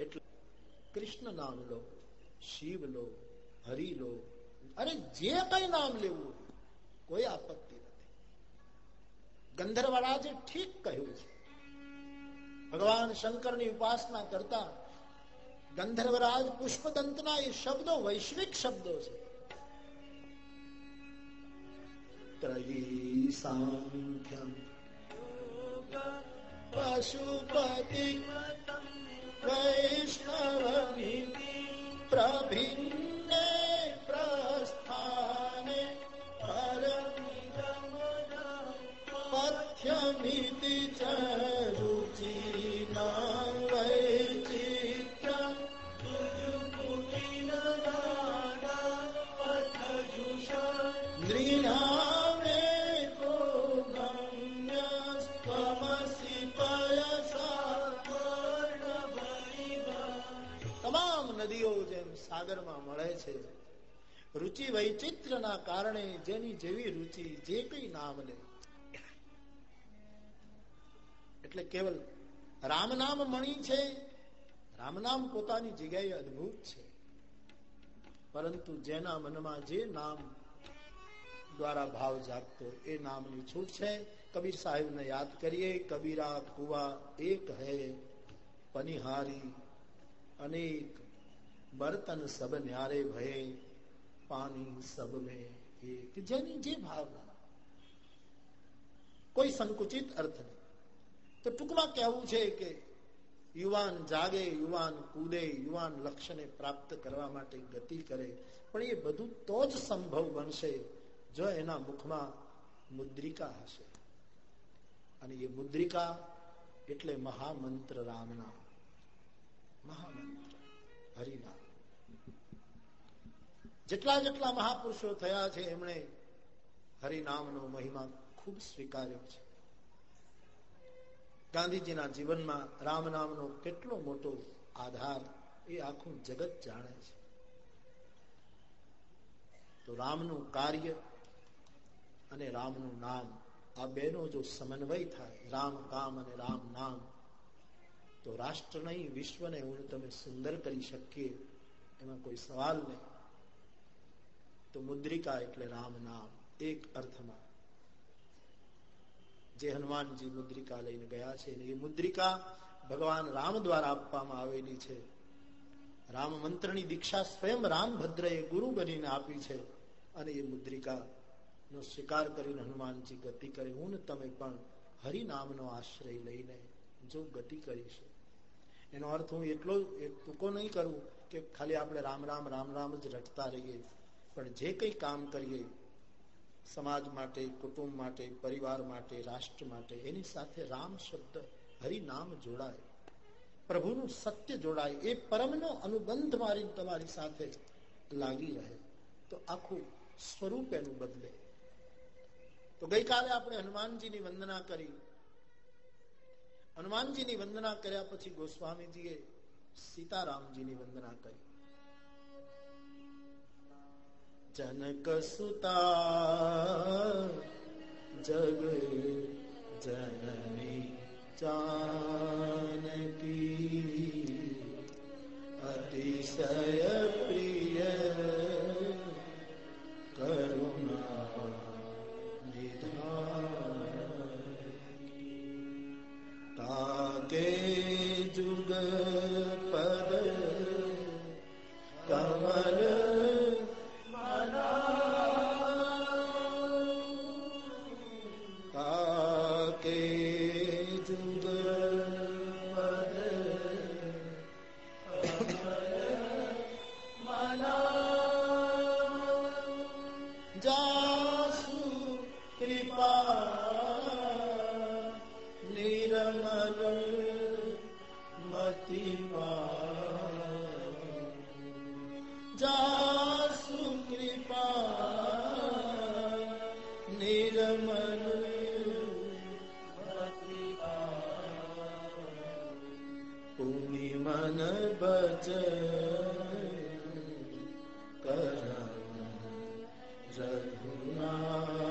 એટલે કૃષ્ણ નામ લો શિવ લો હરિ લો અરે જે કઈ નામ લેવું કોઈ આપત્તિ નથી. ગંધર્વરાજે ઠીક કહ્યું છે. ભગવાન શંકરની ઉપાસના કરતા ગંધર્વરાજ પુષ્પદંતના એ શબ્દો વૈશ્વિક શબ્દો છે. પશુપતિ વૈષ્ણવ પ્રભિન્ને છે. રુચિ વૈચિત્રના કારણે જેની જેવી રુચિ, જે કઈ નામ લે. એટલે કેવલ રામ નામ મણી છે, રામ નામ પોતાની જગ્યાએ અદભુત છે. પરંતુ જેના મનમાં જે નામ દ્વારા ભાવ જાગતો, એ નામની છૂટ છે. કબીર સાહેબને યાદ કરીએ, કબીરા કુવા એક હે, પનિહારી અનેક બર્તન સબ ન્યારે ભય, પાણી સબ મેં એક. જેની જે ભાવના. કોઈ સંકુચિત અર્થ નહીં. તો ટૂંકમાં કહેવું છે કે યુવાન જાગે, યુવાન કૂદે, યુવાન લક્ષ્યને પ્રાપ્ત કરવા માટે ગતિ કરે. પણ એ બધું તો જ સંભવ બનશે જો એના મુખમાં મુદ્રિકા હશે. અને એ મુદ્રિકા એટલે મહામંત્ર રામના. મહામંત્ર. હરિનામ. જેટલા જેટલા મહાપુરુષો થયા છે, એમણે હરિનામનો મહિમા ખૂબ સ્વીકાર્યો છે. ગાંધીજીના જીવનમાં રામ નામનો કેટલો મોટો આધાર એ આખું જગત જાણે છે. તો રામનું કાર્ય અને રામનું નામ, આ બેનો જો સમન્વય થાય, રામ કામ અને રામ નામ તો રાષ્ટ્ર નહીં, વિશ્વને હું તમે સુંદર કરી શકીએ, એમાં કોઈ સવાલ નહીં. તો મુદ્રિકા એટલે રામ નામ, એક અર્થમાં. જે હનુમાનજી મુદ્રિકા લઈને ગયા છે એ મુદ્રિકા ભગવાન રામ દ્વારા આપવામાં આવેલી છે. રામ મંત્રની દીક્ષા સ્વયં રામભદ્રએ ગુરુ બનીને આપી છે અને એ મુદ્રિકા નો સ્વીકાર કરીને હનુમાનજી ગતિ કરે. હું તમે પણ હરિનામનો આશ્રય લઈને જો ગતિ કરીશું. એનો અર્થ હું એટલો ટૂંકો નહીં કરું કે ખાલી આપણે રામ રામ રામ રામ જ રટતા રહીએ. પણ જે કંઈ કામ કરીએ, સમાજ માટે, કુટુંબ માટે, પરિવાર માટે, રાષ્ટ્ર માટે, એની સાથે રામ શબ્દ હરિનામ જોડાય. પ્રભુનું સત્ય જોડાય. એ પરમનો અનુબંધ મારી તમારી સાથે લાગી રહે. તો આખું સ્વરૂપ એનું બદલે. તો ગઈકાલે આપણે હનુમાનજીની વંદના કરી. હનુમાનજીની વંદના કર્યા પછી ગોસ્વામીજીએ સીતારામજીની વંદના કરી જનક સુતા જગ જનની જાનકી અતિશય પ્રિય ते जुर्ग નિરમલ પુનિ મન બચ કર રઘુનાયક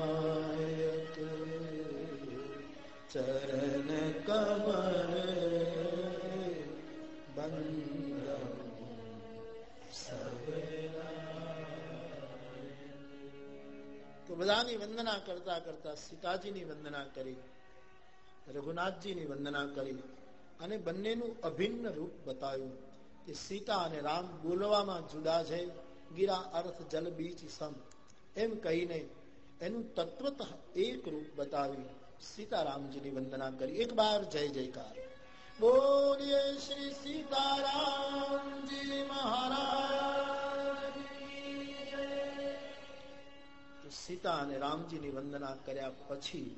બધાની વંદના કરતા કરતા સીતાજીની વંદના કરી, રઘુનાથજીની વંદના કરી અને બંનેનું અભિન્ન રૂપ બતાવ્યું કે સીતા અને રામ બોલવામાં જુદા છે, ગીરા અર્થ જલ બીચ સમ. એમ કહીને એનું તત્વત એક રૂપ બતાવી સીતારામજીની વંદના કરી. એક બાર જય જયકાર. બોલીએ શ્રી સીતારામજી મહારાજ. સીતા અને રામજીની વંદના કર્યા પછી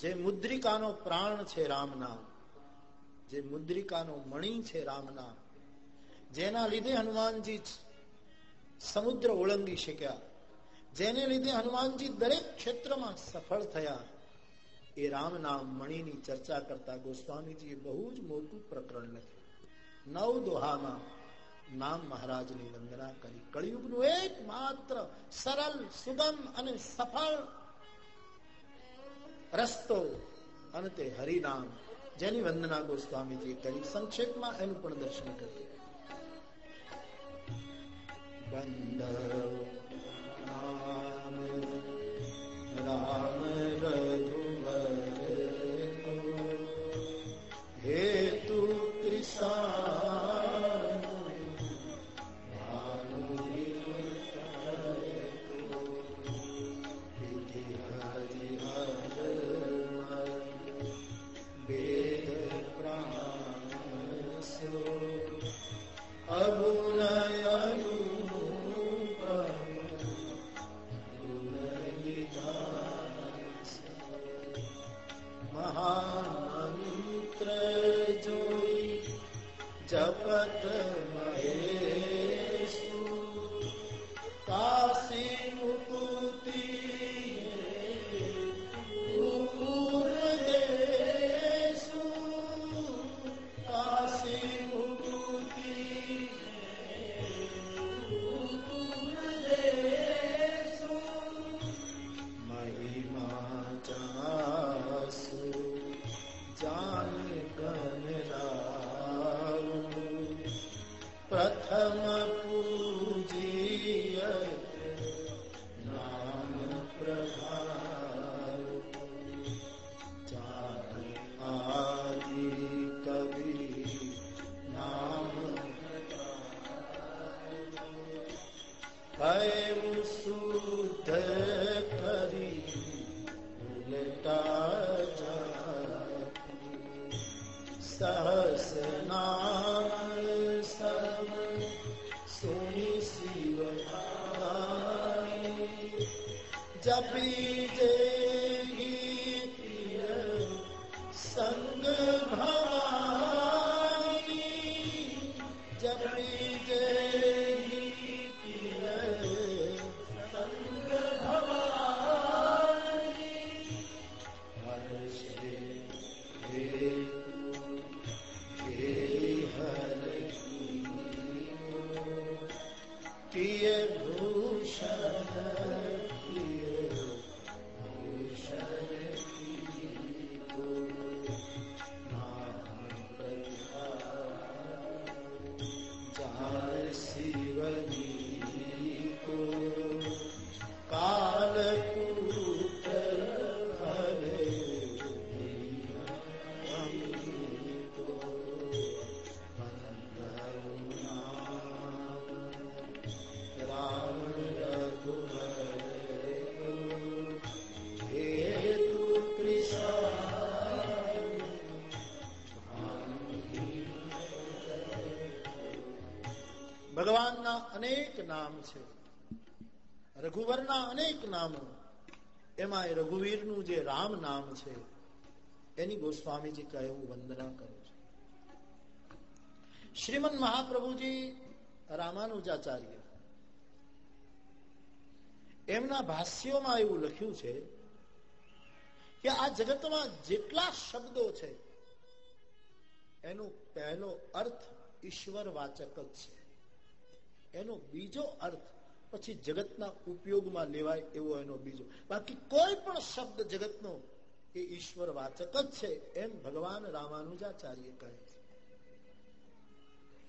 જે મુદ્રિકાનો પ્રાણ છે રામના, જે મુદ્રિકાનો મણી છે રામના, જેના લીધે હનુમાનજી સમુદ્ર ઓળંગી શક્યા, જેને લીધે હનુમાનજી દરેક ક્ષેત્રમાં સફળ થયા, એ રામ નામ મણીની ચર્ચા કરતા ગોસ્વામીજીએ બહુ જ મોટું પ્રકરણ લખ્યું. નવ દોહામાં નામ મહારાજની વંદના કરી. કળિયુગનું એક માત્ર સરળ, સુગમ અને સફળ રસ્તો અને તે હરિનામ જેની વંદના ગોસ્વામીજી કરી. સંક્ષેપમાં એનું પણ દર્શન કર્યું રામ રામ રઘુવર હેતુ चपत में ભગવાનના અનેક નામ છે. રઘુવરના અનેક નામો. એમાં રઘુવીરનું જે રામ નામ છે, એની ગોસ્વામીજી કહે હું વંદના કરું છું. શ્રીમદ મહાપ્રભુજી રામાનુજાચાર્ય, એમના ભાષ્યોમાં એવું લખ્યું છે કે આ જગતમાં જેટલા શબ્દો છે, એનો પહેલો અર્થ ઈશ્વર વાચક જ છે. એનો બીજો અર્થ પછી જગતના ઉપયોગમાં લેવાય એવો એનો બીજો. બાકી કોઈ પણ શબ્દ જગતનો એ ઈશ્વર વાચક જ છે એમ ભગવાન રામાનુજાચાર્ય કહે છે.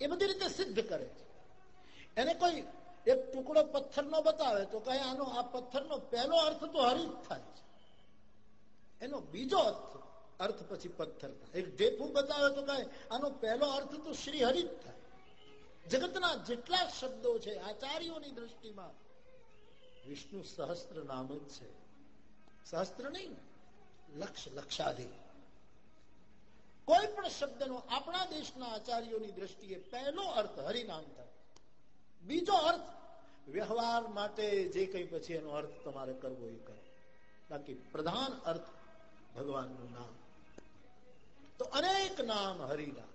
એ બધી રીતે સિદ્ધ કરે છે. એને કોઈ એક ટુકડો પથ્થરનો બતાવે તો કહે આનો આ પથ્થરનો પહેલો અર્થ તો હરિત થાય છે. એનો બીજો અર્થ અર્થ પછી પથ્થર થાય. એક ઢેફું બતાવે તો કહે આનો પહેલો અર્થ તો શ્રી હરિત થાય. જગતના જેટલા શબ્દો છે, આચાર્યોની દ્રષ્ટિમાં, વિષ્ણુ સહસ્ત્ર નામ જ છે. સહસ્ત્ર નહીં, લક્ષ, લક્ષાધી. કોઈ પણ શબ્દનો આપણા દેશના આચાર્યોની દ્રષ્ટિએ પહેલો અર્થ હરિનામ થાય. બીજો અર્થ, વ્યવહાર માટે જે કઈ પછી એનો અર્થ તમારે કરવો એ કરો. બાકી પ્રધાન અર્થ ભગવાનનું નામ. તો અનેક નામ હરિના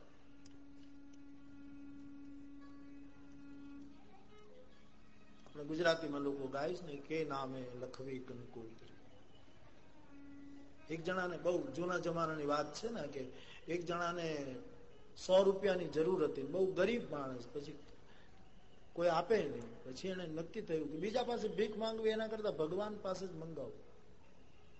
આપણે ગુજરાતીમાં લોકો ગાઈશ ને કે નામે લખવી કંકુલ એક જણાને બહુ જૂના જમાનાની વાત છે ને કે એક જણાને સો રૂપિયાની જરૂર હતી બહુ ગરીબ માણસ, પછી કોઈ આપે નહીં. પછી એને નક્કી થયું કે બીજા પાસે ભીખ માંગવી એના કરતા ભગવાન પાસે જ મંગાવું.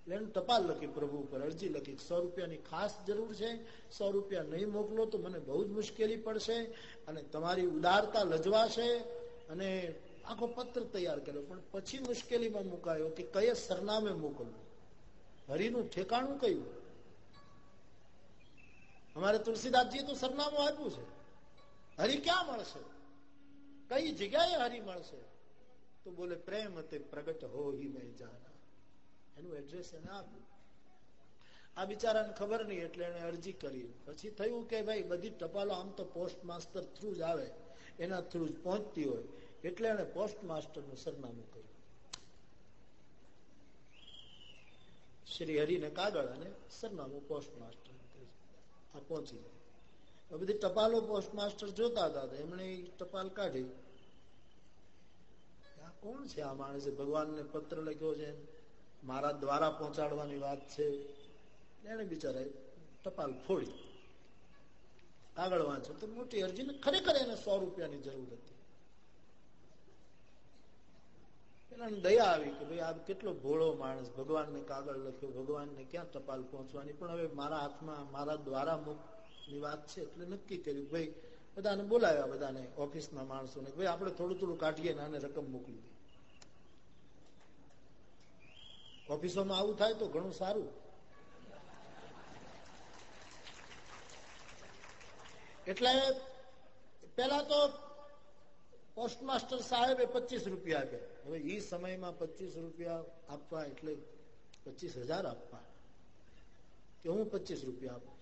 એને ટપાલ લખી પ્રભુ ઉપર અરજી લખી સો રૂપિયાની ખાસ જરૂર છે, સો રૂપિયા નહીં મોકલો તો મને બહુ જ મુશ્કેલી પડશે અને તમારી ઉદારતા લજવાશે અને આખો પત્ર તૈયાર કર્યો. પણ પછી મુશ્કેલીમાં મુકાયો કે કયા સરનામે મોકલવું? હરિનું ઠેકાણું કયું? અમારે તુલસીદાસજી તો સરનામું આપ્યું છે. હરિ ક્યાં મળશે? કઈ જગ્યાએ હરિ મળશે? તો બોલે, પ્રેમ તે પ્રગટ હો હિ જાના. એનું એડ્રેસ એને આપ્યું. આ બિચારાને ખબર નહીં એટલે એને અરજી કરી. પછી થયું કે ભાઈ બધી ટપાલો આમ તો પોસ્ટ માસ્ટર થ્રુ જ આવે. એના થ્રુ જ પહોંચતી હોય. એટલે એને પોસ્ટ માસ્ટરનું સરનામું કર્યું. શ્રી હરિને કાગળ અને સરનામું પોસ્ટ માસ્ટર આ પહોંચી જાય બધી ટપાલો પોસ્ટ માસ્ટર જોતા હતા એમણે ટપાલ કાઢી. આ કોણ છે આ માણસે? ભગવાનને પત્ર લખ્યો છે. મારા દ્વારા પહોંચાડવાની વાત છે. એને બિચારા ટપાલ ફોડી. કાગળ વાંચો તો મોટી અરજી ખરેખર એને સો રૂપિયાની જરૂર હતી. પેલા દયા આવી કે ભાઈ આ કેટલો ભોળો માણસ, ભગવાનને કાગળ લખ્યો, ભગવાનને ક્યાં ટપાલ પહોંચવાની? પણ હવે મારા હાથમાં, મારા દ્વારા ની વાત છે એટલે નક્કી કર્યું ભાઈ બધાને બોલાવ્યા, બધાને ઓફિસના માણસોને ભાઈ આપણે થોડું થોડું કાઢીએ ને આને રકમ મોકલી દઈએ. ઓફિસોમાં આવું થાય તો ઘણું સારું. એટલે પેલા તો પોસ્ટ માસ્ટર સાહેબે પચીસ રૂપિયા આપ્યા. હવે એ સમયમાં પચીસ રૂપિયા આપવા એટલે પચીસ હજાર આપવા. કે હું પચીસ રૂપિયા આપું?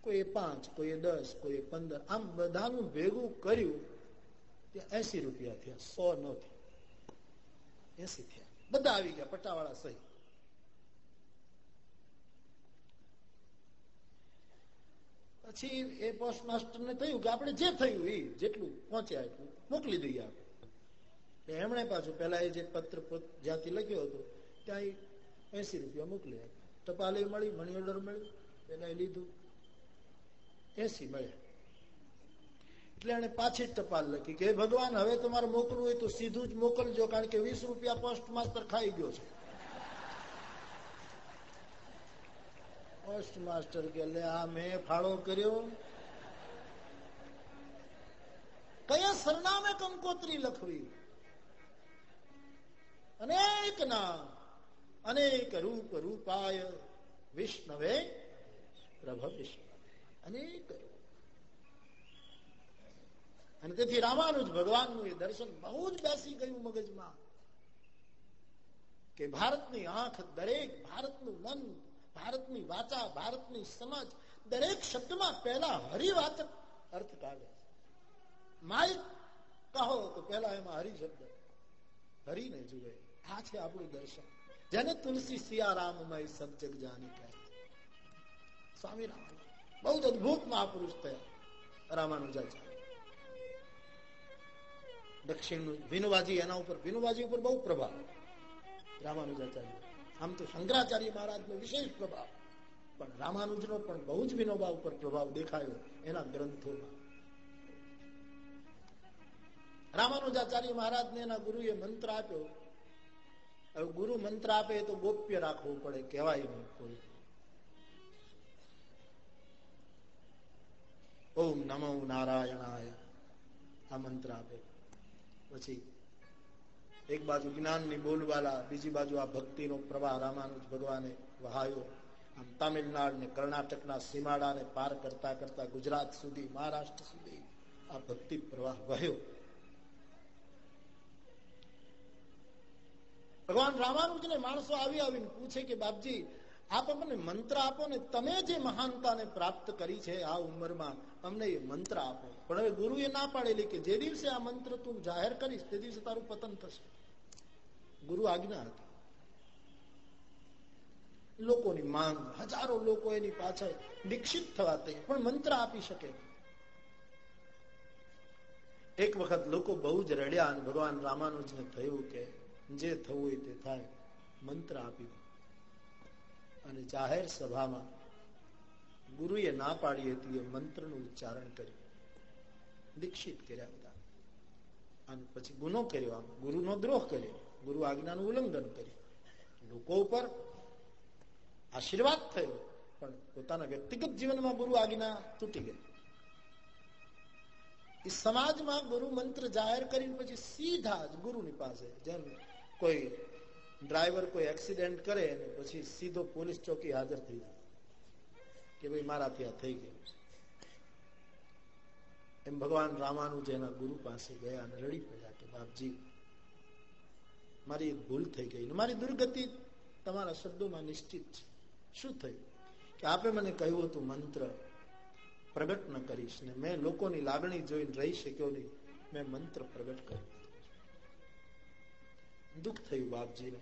કોઈ પાંચ કોઈ દસ કોઈ પંદર, આમ બધાનું ભેગું કર્યું ત્યાં એસી રૂપિયા થયા, સો ન થયા. એસી થયા. બધા આવી ગયા પટ્ટાવાળા સહી પછી એ પોસ્ટ માસ્ટર ને થયું કે આપણે જે થયું એ જેટલું પહોંચ્યા એટલું, મોકલી દઈએ આપણે. એમણે પાછું પેલા એ જે પત્ર જ્યાંથી લખ્યો હતો, ત્યાં એસી રૂપિયા મોકલી ટપાલે મળી મની ઓર્ડર મળ્યું પેલા લીધું. એસી મળ્યા. એટલે એને પાછી જ ટપાલ લખી કે ભગવાન, હવે તમારે મોકલવું હોય તો સીધું જ મોકલજો, કારણ કે વીસ રૂપિયા પોસ્ટ માસ્ટર ખાઈ ગયો છે. પોસ્ટ માસ્ટર કે, લે, આ મેં ફાળો કર્યો. કયા સરનામે કંકોત્રી લખવી? અનેક નામ, અનેક રૂપ રૂપાય વિષ્ણવે પ્રભ વિષ્ણુ અનેક અને તેથી રામાનુજ ભગવાનનું એ દર્શન બહુ જ બેસી ગયું મગજમાં, કે ભારતની આંખ દરેક, ભારતનું મન, ભારતની વાચા, ભારતની સમાજ, દરેક શબ્દમાં પહેલા હરિવાચક અર્થ કાઢે માઇક કહો તો પહેલા એમાં હરિ શબ્દ, હરિને જુએ. આ છે આપણું દર્શન જેને તુલસી સિયારામમય સબ જગ જાની કહે સ્વામી રામાનંદ બહુ જ અદભુત મહાપુરુષ થયા રામાનુજાચાર્ય દક્ષિણ વિનુવાજી એના ઉપર વિનુવાજી ઉપર બહુ પ્રભાવ રામાનુજાચાર્ય આમ તો શંકરાચાર્ય મહારાજ નો વિશેષ પ્રભાવ પણ રામાનુજ નો પણ બહુ જ વિનોબા ઉપર પ્રભાવ દેખાયો એના ગ્રંથોમાં રામાનુજાચાર્ય મહારાજ ને એના ગુરુએ મંત્ર આપ્યો હવે ગુરુ મંત્ર આપે તો ગોપ્ય રાખવું પડે, કહેવાય નહીં કોઈ. ઓમ નમો નારાયણાય. આ મંત્ર આપે. પછી એક બાજુ જ્ઞાનની બોલવાલા, બીજી બાજુ આ ભક્તિનો પ્રવાહ રામાનુજ ભગવાને વહાયો. આમ તામિલનાડ ને કર્ણાટકના સીમાડાને પાર કરતા કરતા ગુજરાત સુધી, મહારાષ્ટ્ર સુધી આ ભક્તિ પ્રવાહ વહ્યો. ભગવાન રામાનુજને માણસો આવી આવીને પૂછે કે, બાપજી, આપ અમને મંત્ર આપો ને તમે જે મહાનતાને પ્રાપ્ત કરી છે આ ઉંમરમાં, અમને એ મંત્ર આપો. પણ હવે ગુરુએ ના પાડેલી કે, જે દિવસે આ મંત્ર તું જાહેર કરીશ, તે દિવસે તારું પતન થશે. ગુરુ આજ્ઞા હતી. લોકોની માંગ, હજારો લોકો એની પાછળ દીક્ષિત થવા તૈયાર, પણ મંત્ર આપી શકે. એક વખત લોકો બહુ જ રડ્યા અને ભગવાન રામાનુજને થયું કે જે થવું હોય તે થાય. મંત્ર આપ્યો અને જાહેર સભામાં ગુરુએ ના પાડી હતી એ મંત્રનું ઉચ્ચારણ કર્યું. દીક્ષિત કર્યા બધા અને પછી ગુનો કર્યો. આમ ગુરુનો દ્રોહ કર્યો. ગુરુ આજ્ઞાનું ઉલ્લંઘન કર્યું. લોકો ઉપર આશીર્વાદ થયો. પણ પોતાના વ્યક્તિગત જીવનમાં ગુરુ આજ્ઞા તૂટી ગઈ. એ સમાજમાં ગુરુ મંત્ર જાહેર કરીને પછી સીધા જ ગુરુની પાસે જેમ કોઈ ડ્રાઈવર કોઈ એક્સિડન્ટ કરે અને પછી સીધો પોલીસ ચોકી હાજર થઈ જાય. કે ભાઈ મારાથી આ થઈ ગયું એમ ભગવાન રામાનું જેના ગુરુ પાસે ગયા અને રડી પડ્યા કે બાપજી, મારી એક ભૂલ થઈ ગઈ મારી દુર્ગતિ તમારા શબ્દોમાં નિશ્ચિત છે. શું થયું? કે આપે મને કહ્યું હતું મંત્ર પ્રગટ ન કરીશ ને મેં લોકોની લાગણી જોઈને રહી શક્યો નહીં. મેં મંત્ર પ્રગટ કર્યો. દુઃખ થયું બાપજીને.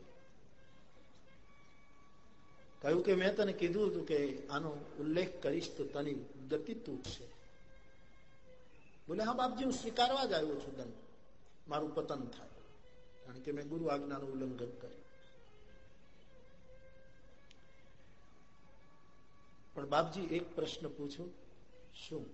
કહ્યું કે મેં તને કીધું હતું કે આનો ઉલ્લેખ કરીશ તો તની ગતિ તૂટશે. બોલે, હા બાપજી, હું સ્વીકારવા જ આવ્યો છું દંડ મારું પતન થાય. કારણ કે મેં ગુરુ આજ્ઞાનું ઉલ્લંઘન કર્યું. પણ બાપજી એક પ્રશ્ન પૂછું શું?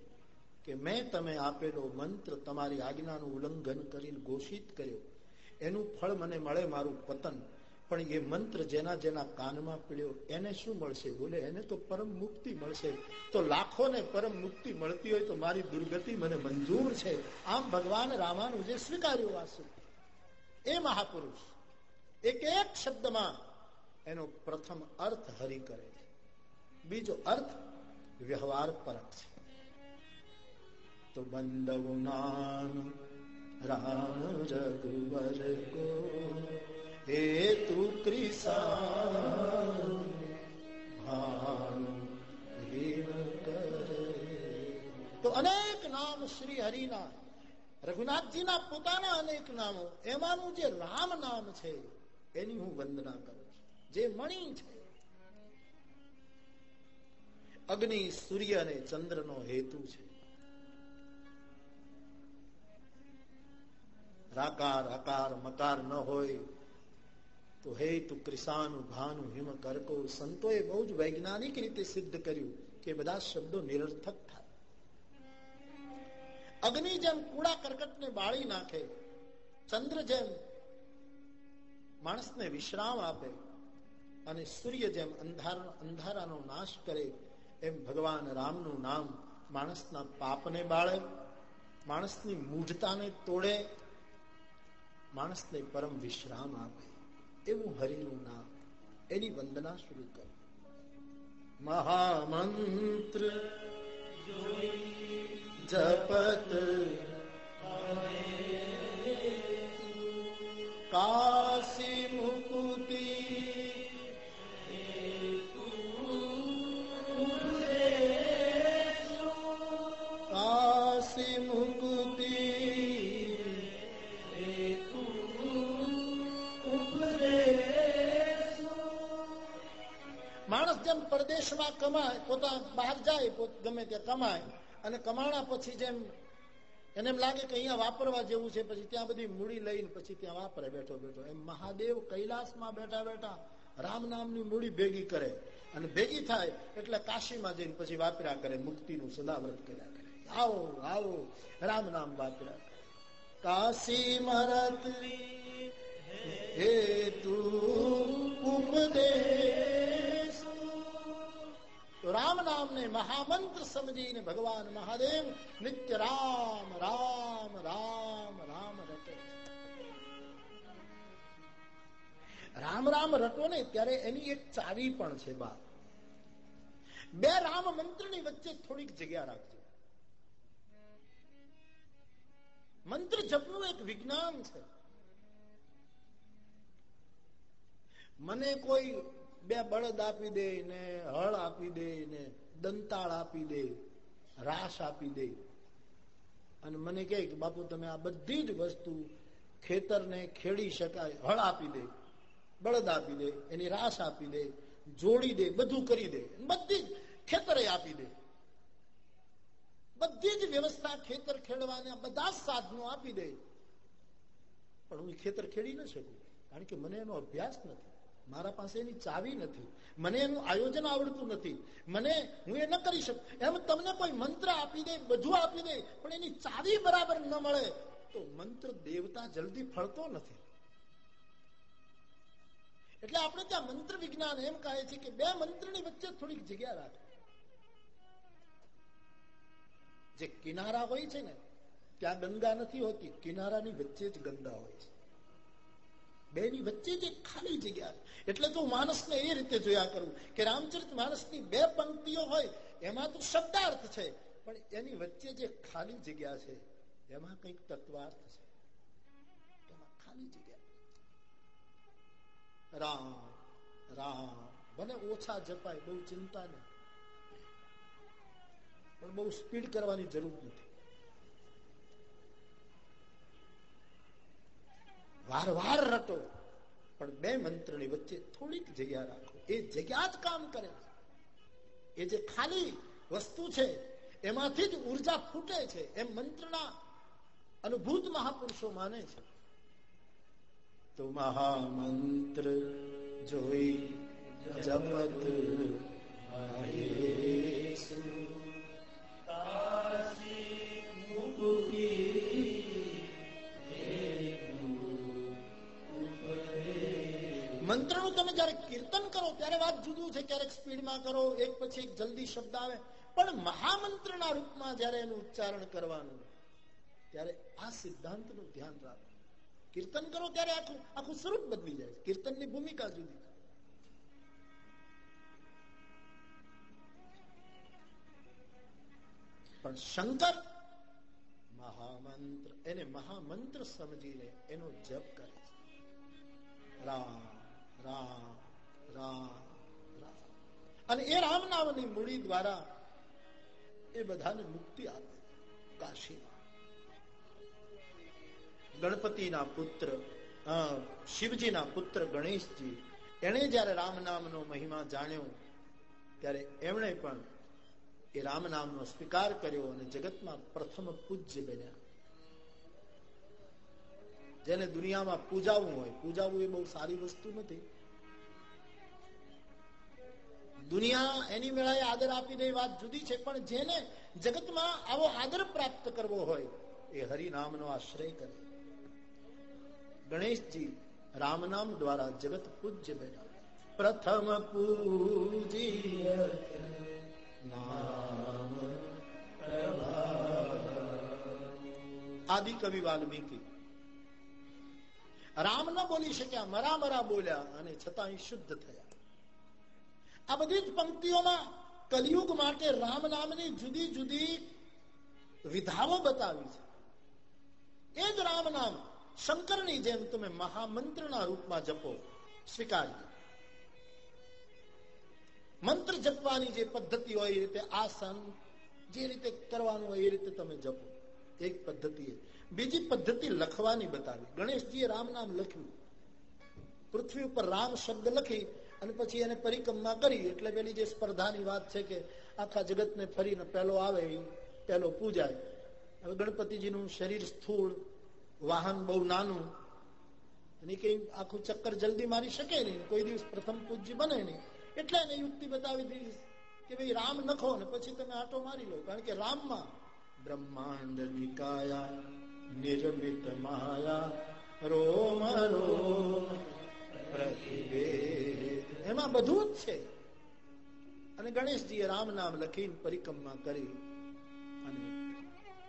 કે મેં તમે આપેલો મંત્ર તમારી આજ્ઞાનું ઉલ્લંઘન કરીને ઘોષિત કર્યો? એનું ફળ મને મળે મારું પતન. પણ એ મંત્ર જેના જેના કાનમાં પીડ્યો એને શું મળશે? બોલે, એને તો પરમ મુક્તિ મળશે. તો લાખોને પરમ મુક્તિ મળતી હોય તો મારી દુર્ગતિ મને મંજૂર છે. આમ ભગવાન રામાનું જે સ્વીકાર્યું વાસુ એ મહાપુરુષ એક એક શબ્દમાં એનો પ્રથમ અર્થ હરી કરે છે. બીજો અર્થ વ્યવહાર પરક છે. તો બંદવ નામ રામ રઘુવર કો હેતુ ક્રિસાન તો અનેક નામ શ્રી હરિના રઘુનાથજીના પોતાના અનેક નામો, એમાંનું જે રામ નામ છે, એની હું વંદના કરું છું. જે મણી છે, અગ્નિ સૂર્ય અને ચંદ્રનો હેતુ છે. રાકાર હકાર મકાર ન હોય, તો હેતુ ક્રિસાનું, ભાનું, હિમ કરકો સંતોએ બહુ જ વૈજ્ઞાનિક રીતે સિદ્ધ કર્યું કે બધા શબ્દો નિરર્થક થાય. અગ્નિ જેમ કુડા કરકટને બાળી નાખે, ચંદ્ર જેમ માણસને વિશ્રામ આપે અને સૂર્ય જેમ અંધાર અંધારાનો નાશ કરે, એમ ભગવાન રામનું નામ માણસના પાપને બાળે, માણસની મૂઢતાને તોડે માણસને પરમ વિશ્રામ આપે. એવું હરિનું નામ. એની વંદના શરૂ કરો. મહામંત્ર જપત કાશી જેમ પરદેશમાં કમાય, પોતા બહાર જાય ગમે ત્યાં કમાય. અને કમાણા પછી જેમ એને એમ લાગે કે અહીંયા વાપરવા જેવું છે, પછી ત્યાં બધી મૂડી લઈને પછી ત્યાં વાપરે બેઠો બેઠો. એમ મહાદેવ કૈલાસમાં બેઠા બેઠા રામ નામની મૂડી ભેગી કરે. અને ભેગી થાય એટલે કાશીમાં જઈને પછી વાપર્યા કરે, મુક્તિનું સદાવ્રત કર્યા કરે. આવો આવો, રામ નામ વાપર્યા કાશી મરત હે તું ઉપદેશ. તો રામ નામને મહામંત્ર સમજીને ભગવાન મહાદેવ નિત્ય રામ રામ રામ રામ રટે રામ રામ રટો ને ત્યારે એની એક ચાવી પણ છે બા બે રામ મંત્રની વચ્ચે થોડીક જગ્યા રાખજો. મંત્ર જપનું એક વિજ્ઞાન છે. મને કોઈ બે બળદ આપી દે ને હળ આપી દે ને દંતાળ આપી દે, રાસ આપી દે. અને મને કહે કે બાપુ, તમે આ બધી જ વસ્તુ ખેતરને ખેડી શકાય, હળ આપી દે, બળદ આપી દે, એની રાસ આપી દે, જોડી દે, બધું કરી દે. બધી જ ખેતરે આપી દે. બધી જ વ્યવસ્થા ખેતર ખેડવાના બધા જ સાધનો આપી દે. પણ હું ખેતર ખેડી ન શકું, કારણ કે મને એનો અભ્યાસ નથી. મારા પાસે એની ચાવી નથી. મને એનું આયોજન આવડતું નથી. મને, હું એ ન કરી શકું. એમ તમને કોઈ મંત્ર આપી દે, બધું આપી દે, પણ એની ચાવી બરાબર ન મળે, તો મંત્ર દેવતા જલ્દી ફળતો નથી. એટલે આપણે ત્યાં મંત્ર વિજ્ઞાન એમ કહે છે કે બે મંત્રની વચ્ચે થોડીક જગ્યા રાખે. જે કિનારા હોય છે ને, ત્યાં ગંગા નથી હોતી, કિનારાની વચ્ચે જ ગંગા હોય છે. બેની વચ્ચે જે ખાલી જગ્યા એટલે તો માણસને એ રીતે જોયા કરું કે રામચરિત માણસની બે પંક્તિઓ હોય, એમાં તો શબ્દાર્થ છે, પણ એની વચ્ચે જે ખાલી જગ્યા છે, એમાં કંઈક તત્વાર્થ છે. એમાં ખાલી જગ્યા. રામ રામ. ભલે ઓછા જપાય, બહુ ચિંતા નહીં પણ બહુ સ્પીડ કરવાની જરૂર નથી. વાર વાર રટો. પણ બે મંત્રની વચ્ચે થોડીક જગ્યા રાખો. એ જગ્યા જ કામ કરે એ જે ખાલી વસ્તુ છે, એમાંથી જ ઊર્જા ફૂટે છે, એમ મંત્રના અનુભૂત મહાપુરુષો માને છે. તો મહામંત્ર જોઈ જપત મંત્રનું જયારે કીર્તન કરો, ત્યારે વાત જુદું છે, ક્યારેક સ્પીડમાં કરો, એક પછી એક જલ્દી શબ્દ આવે. પણ મહામંત્રના રૂપમાં જયારે એનું ઉચ્ચારણ કરવાનું, ત્યારે આ સિદ્ધાંતનું ધ્યાન રાખો. કીર્તન કરો ત્યારે આખું આખું સ્વરૂપ બદલી જાય કીર્તનની ભૂમિકા જુદી પણ શંકર મહામંત્ર, એને મહામંત્ર સમજીને એનો જપ કરે છે. રામ રામ રામ અને એ રામ નામની મૂડી દ્વારા એ બધાને મુક્તિ આપે, કાશીમાં. ગણપતિના પુત્ર શિવજીના પુત્ર ગણેશજી, એણે જયારે રામ નામનો મહિમા જાણ્યો, ત્યારે એમણે પણ એ રામ નામનો સ્વીકાર કર્યો અને જગતમાં પ્રથમ પૂજ્ય બન્યા. જેને દુનિયામાં પૂજાવું હોય, પૂજાવું એ બહુ સારી વસ્તુ નથી. દુનિયા એની વેળાએ આદર આપી દે વાત જુદી છે, પણ જેને જગતમાં આવો આદર પ્રાપ્ત કરવો હોય, એ હરિનામનો આશ્રય કરે. ગણેશજી રામ નામ દ્વારા જગત પૂજ્ય બન્યા પ્રથમ પૂજી આદિ કવિ વાલ્મીકી. રામ ન બોલી શક્યા મરા મરા બોલ્યા અને છતાં શુદ્ધ થયા. આ બધી જ પંક્તિઓમાં કલયુગ માટે રામ નામની જુદી જુદી વિધાઓ બતાવી છે. એ જ રામ નામ શંકરની જેમ તમે મહામંત્રના રૂપમાં જપો, સ્વીકારજો. મંત્ર જપવાની જે પદ્ધતિ હોય એ રીતે આસન જે રીતે કરવાનું હોય એ રીતે તમે જપો. એક પદ્ધતિ બીજી પદ્ધતિ લખવાની બતાવી. ગણેશજીએ રામ નામ લખ્યું. પૃથ્વી ઉપર રામ શબ્દ લખી અને પછી એને પરિક્રમા કરી. એટલે પેલી જે સ્પર્ધાની વાત છે કે આખા જગતને ફરીને પેલો આવે પેલો પૂજાય. હવે ગણપતિજીનું શરીર સ્થૂળ, વાહન બહુ નાનું. અને કઈ આખું ચક્કર જલ્દી મારી શકે નહીં. કોઈ દિવસ પ્રથમ પૂજ્ય બને નહીં. એટલે એને યુક્તિ બતાવી દીધી કે ભાઈ રામ નખો ને પછી તમે આટો મારી લો. કારણ કે રામમાં બ્રહ્માંડ નિકાયા, નિર્મિત માયા, રોમ રોમ એમાં બધું જ છે. અને ગણેશજીએ રામ નામ લખીને પરિક્રમા કરી અને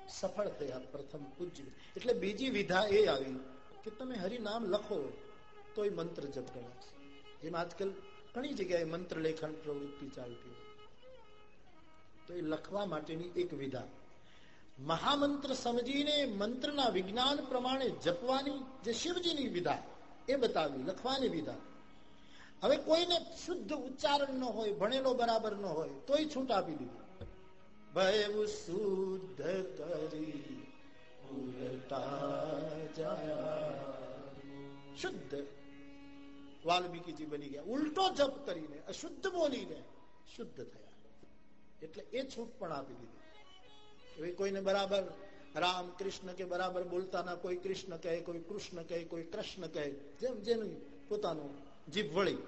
સફળ થયા પ્રથમ પૂજ્ય. એટલે બીજી વિધા એ આવી કે તમે હરિનામ લખો તોય મંત્ર જપ ગણાય જેમ આજકાલ ઘણી જગ્યાએ મંત્ર લેખન પ્રવૃત્તિ ચાલતી તો એ લખવા માટેની એક વિધા. મહામંત્ર સમજીને મંત્રના વિજ્ઞાન પ્રમાણે જપવાની જે શિવજીની વિધા એ બતાવી લખવાની વિધા. હવે કોઈને શુદ્ધ ઉચ્ચારણ ન હોય ભણેલો બરાબર ન હોય તોય છૂટ આપી દીધી. ભય શુદ્ધ કરી શુદ્ધ. વાલ્મીકીજી બની ગયા. ઉલટો જપ કરીને અશુદ્ધ બોલીને શુદ્ધ થયા. એટલે એ છૂટ પણ આપી દીધી. કોઈને બરાબર રામ કૃષ્ણ કે બરાબર બોલતા ના કોઈ કૃષ્ણ કહે, કોઈ કૃષ્ણ કહે, કોઈ કૃષ્ણ કહે. જેમ જેનું પોતાનું જીભ વળી.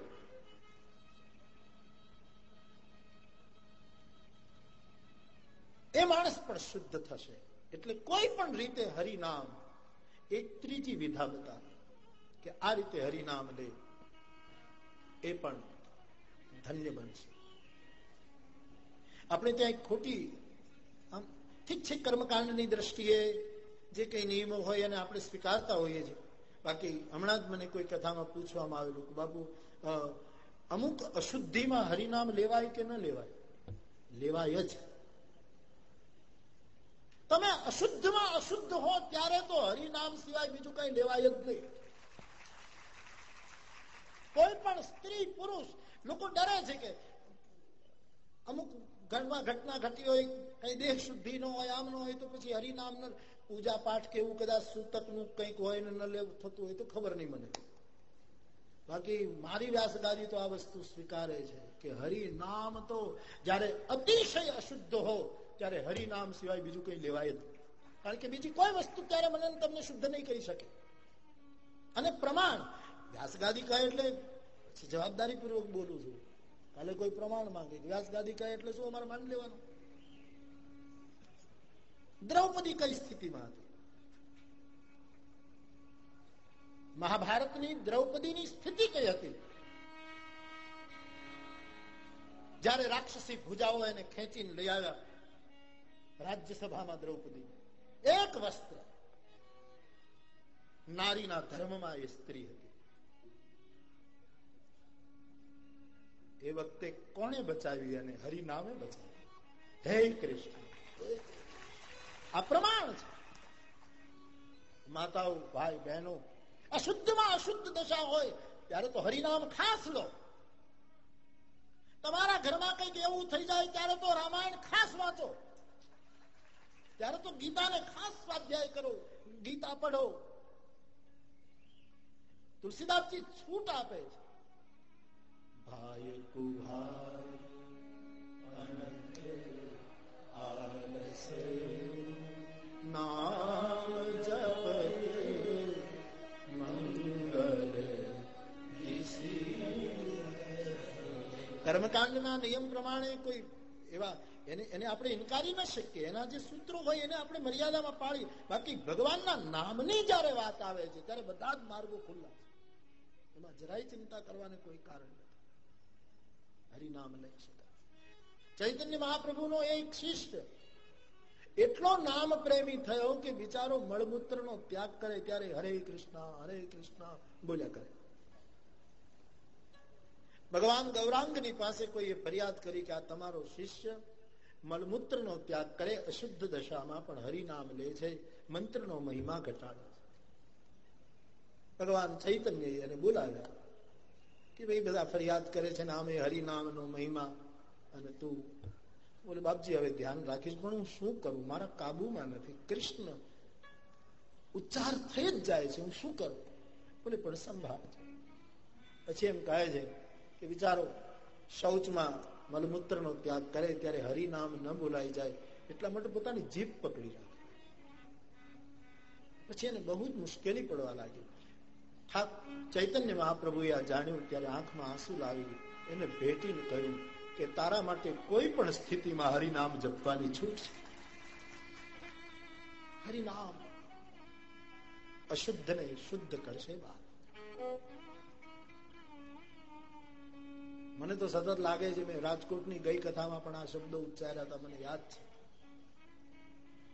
એ માણસ પણ શુદ્ધ થશે. એટલે કોઈ પણ રીતે હરિનામ એક ત્રીજી વિધા બતા કે આ રીતે હરિનામ લે, એ પણ ધન્ય બનશે. આપણે ત્યાં એક ખોટી ઠીક છે, કર્મકાંડની દ્રષ્ટિએ જે કઈ નિયમો હોય એને આપણે સ્વીકારતા હોઈએ છીએ. બાકી હમણાં જ મને કોઈ કથામાં પૂછવામાં આવેલું કે બાપુ અમુક અશુદ્ધિમાં હરિનામ લેવાય કે ન લેવાય? લેવાય જ. તમે અશુદ્ધમાં અશુદ્ધ હો ત્યારે તો હરિનામ સિવાય બીજું કઈ લેવાય જ નહીં. કોઈ પણ સ્ત્રી પુરુષ, લોકો ડરે છે કે અમુક ઘરમાં ઘટના ઘટી હોય, કઈ દેહ શુદ્ધિ નો હોય, આમ નો હોય, તો પછી હરિનામ પૂજા પાઠ કે એવું કદાચ સૂતકનું કંઈક હોય ને ન લેવું, થતું હોય તો ખબર નહીં મને. બાકી મારી વ્યાસગાદી તો આ વસ્તુ સ્વીકારે છે કે હરિનામ તો જયારે અતિશય અશુદ્ધ હો, ત્યારે હરિનામ સિવાય બીજું કઈ લેવાય જ કારણ કે બીજી કોઈ વસ્તુ ત્યારે મને તમને શુદ્ધ નહીં કરી શકે. અને પ્રમાણ વ્યાસગાદી કહે એટલે જવાબદારી પૂર્વક બોલું છું. કાલે કોઈ પ્રમાણ માંગે. વ્યાસગાદી કહે એટલે શું અમારે માની લેવાનું? દ્રૌપદી કઈ સ્થિતિમાં હતી? મહાભારતની દ્રૌપદીની સ્થિતિ કઈ હતી? જયારે રાક્ષસી ભુજાઓ એને ખેંચીને લઈ આવ્યા, રાજ્યસભામાં દ્રૌપદી, એક વસ્ત્ર, નારીના ધર્મમાં એ સ્ત્રી હતી. એ વખતે કોણે બચાવી અને હરિનામે બચાવી હે કૃષ્ણ. આ પ્રમાણ છે. માતાઓ, ભાઈ, બહેનો અશુદ્ધમાં અશુદ્ધ દશા હોય, ત્યારે તો હરિનામ ખાસ લો. તમારા ઘરમાં કંઈક એવું થઈ જાય, ત્યારે તો રામાયણ ખાસ વાંચો. ત્યારે તો ગીતાને ખાસ સ્વાધ્યાય કરો. ગીતા પઢો. તુલસીદાસજી છૂટ આપે છે. ભાઈ કુહાર નામ જપ મંગલ કર્મકાંડના નિયમ પ્રમાણે કોઈ એવા એને એને આપણે ઇનકારી ન શકીએ. એના જે સૂત્રો હોય એને આપણે મર્યાદામાં પાળી બાકી ભગવાનના નામની જયારે વાત આવે છે, ત્યારે બધા જ માર્ગો ખુલ્લા છે. એમાં જરાય ચિંતા કરવાને કોઈ કારણ નથી. હરિનામ લઈ શકાય ચૈતન્ય મહાપ્રભુનો એક શિષ્ટ. એટલો નામ પ્રેમી થયો કે બિચારો મળમૂત્ર નો ત્યાગ કરે ત્યારે હરે કૃષ્ણ હરે કૃષ્ણ બોલ્યા કરે. ભગવાન ગૌરાંગની પાસે કોઈ ફરિયાદ કરી કે આ તમારો શિષ્ય મળમૂત્ર નો ત્યાગ કરે, અશુદ્ધ દશામાં પણ હરિનામ લે છે, મંત્રનો મહિમા ઘટાડે છે. ભગવાન ચૈતન્ય એને બોલાવ્યા. કે ભાઈ બધા ફરિયાદ કરે છે નામે હરિનામનો મહિમા અને તું. બોલે, બાપજી, હવે ધ્યાન રાખીશ, પણ હું શું કરું? મારા કાબુમાં નથી. કૃષ્ણ ઉચ્ચાર થઈ જ જાય છે. હું શું કરું? બોલે, પણ સંભાળ. પછી એમ કહે છે કે વિચારો, શૌચમાં મલમૂત્રનો ત્યાગ કરે, ત્યારે હરિનામ ન બોલાઈ જાય. એટલા માટે પોતાની જીભ પકડી રાખે. પછી એને બહુ જ મુશ્કેલી પડવા લાગી. ચૈતન્ય મહાપ્રભુએ આ જાણ્યું ત્યારે આંખમાં આંસુ લાવી એને ભેટીને કહ્યું કે તારા માટે કોઈ પણ સ્થિતિમાં હરિનામ જપવાની છૂટ છે. હરિનામ અશુદ્ધ ને શુદ્ધ કરશે મને તો સતત લાગે છે મેં રાજકોટની ગઈ કથામાં પણ આ શબ્દો ઉચ્ચાર્યા હતા, મને યાદ છે.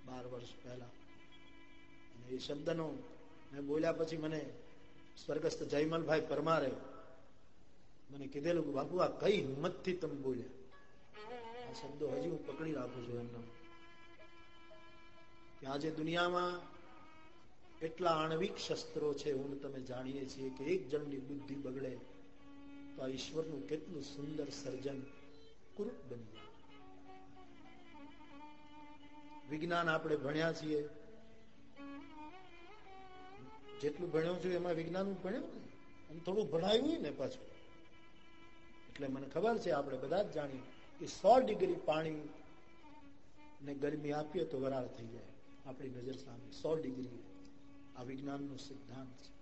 બાર વર્ષ પહેલા. એ શબ્દનો મેં બોલ્યા પછી મને સ્વર્ગસ્થ જયમલભાઈ પરમારે મને કીધેલું બાપુ, આ કઈ હિંમતથી તમે બોલ્યા? આ શબ્દો હજી હું પકડી રાખું છું એમનો. કે આજે દુનિયામાં એટલા આણવિક શસ્ત્રો છે, હું તમે જાણીએ છીએ કે એક જણની બુદ્ધિ બગડે તો આ ઈશ્વરનું કેટલું સુંદર સર્જન કુરૂપ બની વિજ્ઞાન આપણે ભણ્યા છીએ જેટલું ભણ્યો છું એમાં વિજ્ઞાન ભણ્યું ને થોડું ભણાવ્યું ને પાછું. એટલે મને ખબર છે, આપણે બધા જ જાણીએ કે સો ડિગ્રી પાણી ને ગરમી આપીએ તો વરાળ થઈ જાય. આપણી નજર સામે સો ડિગ્રી. આ વિજ્ઞાનનો સિદ્ધાંત છે.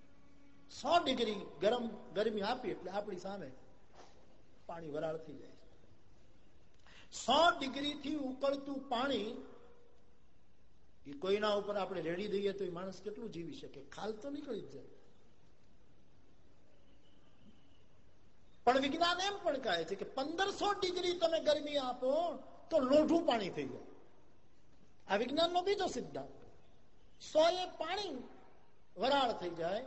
સો ડિગ્રી ગરમ ગરમી આપીએ એટલે આપણી સામે પાણી વરાળ થઈ જાય સો ડિગ્રી થી ઉકળતું પાણી એ કોઈના ઉપર આપણે રેડી દઈએ તો એ માણસ કેટલું જીવી શકે? ખાલ તો નીકળી જાય. પણ વિજ્ઞાન એમ પણ કહે છે કે પંદરસો ડિગ્રી તમે ગરમી આપો તો લોઢું પાણી થઈ જાય. આ વિજ્ઞાનનો બીજો સિદ્ધાંત. સો એ પાણી વરાળ થઈ જાય,